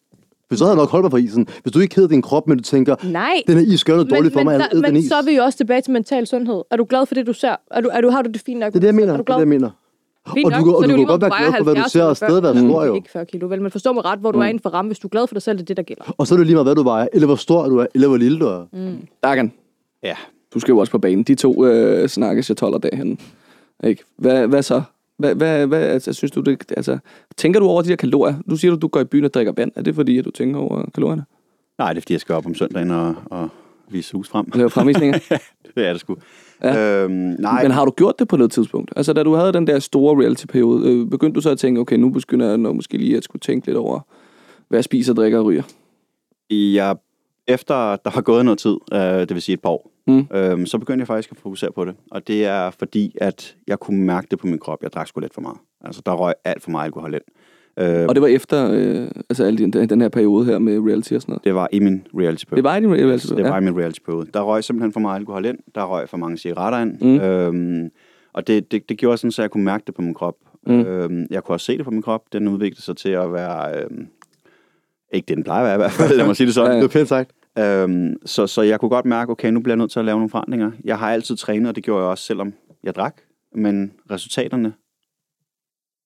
Hvis så havde jeg nok holdt mig på isen. Hvis du ikke keder din krop, men du tænker, Nej. den her is gør noget dårligt for men, mig, der, men is. så er vi jo også tilbage til mental sundhed. Er du glad for det, du ser? Er du, er du, har du det fint nok? Det er det, jeg mener. Er du Det er glad? det, jeg mener. Fint Og nok, du, så og er du jo kan godt være glad for, hvad du 70 ser, og eller stadig være 40 stor jo. Ikke 40 kilo, vel? Men forstå mig ret, hvor du er inden for ramme. Hvis du er glad for dig selv, det er det, der gælder. Og så er det lige meget, hvad du vejer, eller hvor stor du er, eller hvor lille du er. Dagan, Ja. du skal jo også på banen. De to øh, snakkes jeg 12 dage henne. Ikke? Hvad, hvad så? Hvad, hvad, hvad altså, synes du, det, altså, tænker du over de her kalorier? Du siger, du, du går i byen og drikker vand. Er det fordi, at du tænker over kalorierne? Nej, det er fordi, jeg skal op om søndagen og, og vise hus frem. Lave fremvisninger? det er det sgu. Ja. Øhm, nej, Men har du gjort det på noget tidspunkt? Altså, da du havde den der store reality-periode, øh, begyndte du så at tænke, okay, nu begynder jeg nok måske lige at skulle tænke lidt over, hvad jeg spiser, drikker og ryger? jeg, efter der har gået noget tid, øh, det vil sige et par år, Mm. øhm, så begyndte jeg faktisk at fokusere på det. Og det er fordi, at jeg kunne mærke det på min krop. Jeg drak sgu lidt for meget. Altså, der røg alt for meget alkohol ind. Øh, Og det var efter øh, altså, alle den, den her periode her med reality og sådan noget? det var i min reality-periode. Det var i din reality Det var ja. i min reality-periode. Der røg simpelthen for meget alkohol ind. Der røg for mange cigaretter ind. Mm. Øhm, og det, det, det gjorde sådan, så jeg kunne mærke det på min krop. Mm. Øhm, jeg kunne også se det på min krop. Den udviklede sig til at være... Øhm, ikke det, den plejer at være i hvert fald, lad mig sige det sådan. Ja, Det er pænt sagt. Øhm, så, så jeg kunne godt mærke, okay, nu bliver jeg nødt til at lave nogle forandringer. Jeg har altid trænet, og det gjorde jeg også, selvom jeg drak. Men resultaterne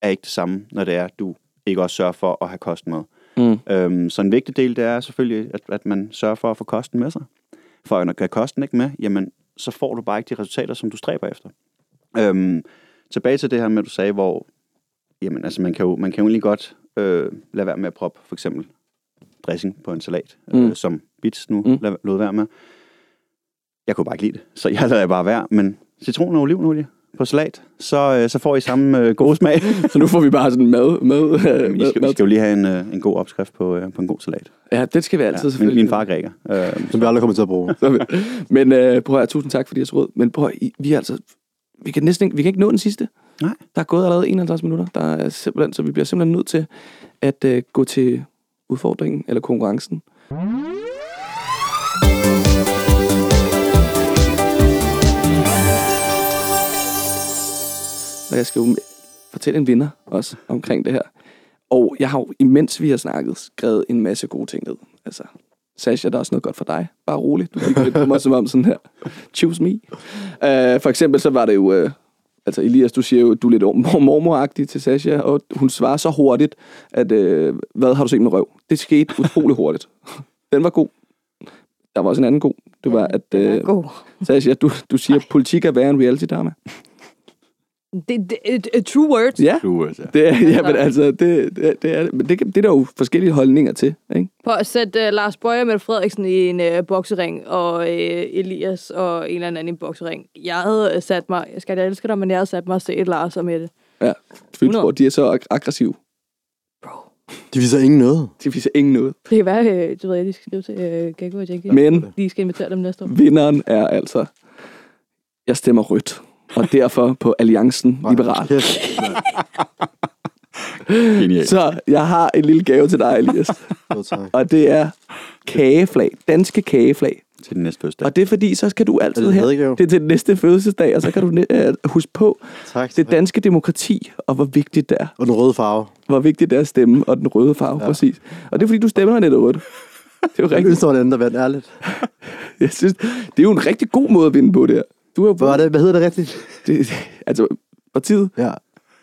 er ikke det samme, når det er, du ikke også sørger for at have kosten med. Mm. Øhm, så en vigtig del, det er selvfølgelig, at, at man sørger for at få kosten med sig. For når kosten ikke med, jamen, så får du bare ikke de resultater, som du stræber efter. Øhm, tilbage til det her med, at du sagde, hvor jamen, altså, man, kan jo, man kan jo egentlig godt øh, lade være med at proppe for eksempel dressing på en salat, mm. Mm. øh, som Bits nu mm. lod være med. Jeg kunne bare ikke lide det, så jeg lader bare være. Men citron og olivenolie på salat, så, øh, så får I samme øh, gode smag. Så nu får vi bare sådan mad. mad, øh, I skal, mad, I mad. skal jo lige have en, øh, en god opskrift på, øh, på en god salat. Ja, det skal vi altid Ja, min, selvfølgelig. min far er græker. Øh, Som vi aldrig kommer til at bruge. Men øh, prøv at høre, tusind tak for jeres råd. Men prøv at, vi er altså... Vi kan næsten ikke, vi kan ikke nå den sidste. Nej. Der er gået allerede 51 minutter. Der er simpelthen, så vi bliver simpelthen nødt til at øh, gå til udfordringen eller konkurrencen. Og jeg skal jo fortælle en vinder også omkring det her. Og jeg har jo, imens vi har snakket, skrevet en masse gode ting ned. Altså, Sasha, der er også noget godt for dig. Bare roligt. Du kigger lidt på mig som om sådan her. Choose me. Uh, for eksempel så var det jo... Uh, altså Elias, du siger jo, du er lidt mor- mormoragtig til Sasha, og hun svarer så hurtigt, at uh, hvad har du set med røv? Det skete utrolig hurtigt. Den var god. Der var også en anden god. Det var, at uh. Sasha, du, du siger, at politik er værre end reality-drama. Det, det, it, true words. Ja, du, øh, det er, ja, men altså, det, det, det er det. Men det, kan- det er der jo forskellige holdninger til, ikke? På at sætte uh, Lars og Mette Frederiksen i en uh, boksering, og uh, Elias og en eller anden i en boksering. Jeg havde øh, sat mig, jeg skal jeg elske dig, men jeg havde sat mig se et Lars og Mette. Ja, Fynsport, de er så ag- aggressive. Bro. De viser ingen noget. De viser ingen noget. Det kan være, øh, du ved, jeg lige skal skrive til uh, Gekko og Jenke. Men De skal invitere dem næste år. vinderen er altså, jeg stemmer rødt. Og derfor på Alliancen Liberal. Kæft. Genialt. Så jeg har en lille gave til dig, Elias. Jo, tak. Og det er kageflag. Danske kageflag. Til den næste fødselsdag. Og det er fordi, så skal du altid det en her. Det er til den næste fødselsdag, og så kan du øh, huske på Tak. det danske demokrati, og hvor vigtigt det er. Og den røde farve. Hvor vigtigt det er at stemme, og den røde farve, ja. Præcis. Og det er fordi, du stemmer lidt rødt. Det er jo Jeg rigtig, ønsker, at den anden vandt, ærligt. jeg synes, det er jo en rigtig god måde at vinde på det her. Du er jo Hvad, det? Hvad hedder det rigtigt? Det, altså, partiet, Ja.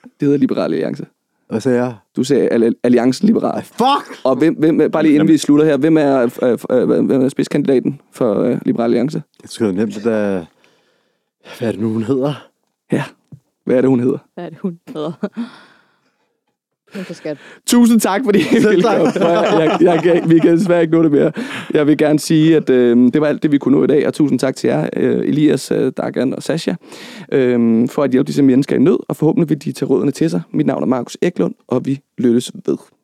det hedder Liberal Alliance. Hvad sagde jeg? Du sagde Al- Alliancen Liberal. Fuck! Og hvem, hvem, bare lige inden vi slutter her, hvem er, øh, øh, hvem er spidskandidaten for øh, Liberal Alliance? Jeg skulle have nemt det der... Hvad er det nu, hun hedder? Ja, hvad er det, hun hedder? Hvad er det, hun hedder? Skat. Tusind tak, fordi I ville komme. Jeg, jeg, jeg, vi kan desværre ikke nå det mere. Jeg vil gerne sige, at øh, det var alt det, vi kunne nå i dag, og tusind tak til jer, øh, Elias, øh, Dagan og Sasha, øh, for at hjælpe disse mennesker i nød, og forhåbentlig vil de tage rådene til sig. Mit navn er Markus Eklund, og vi lyttes ved.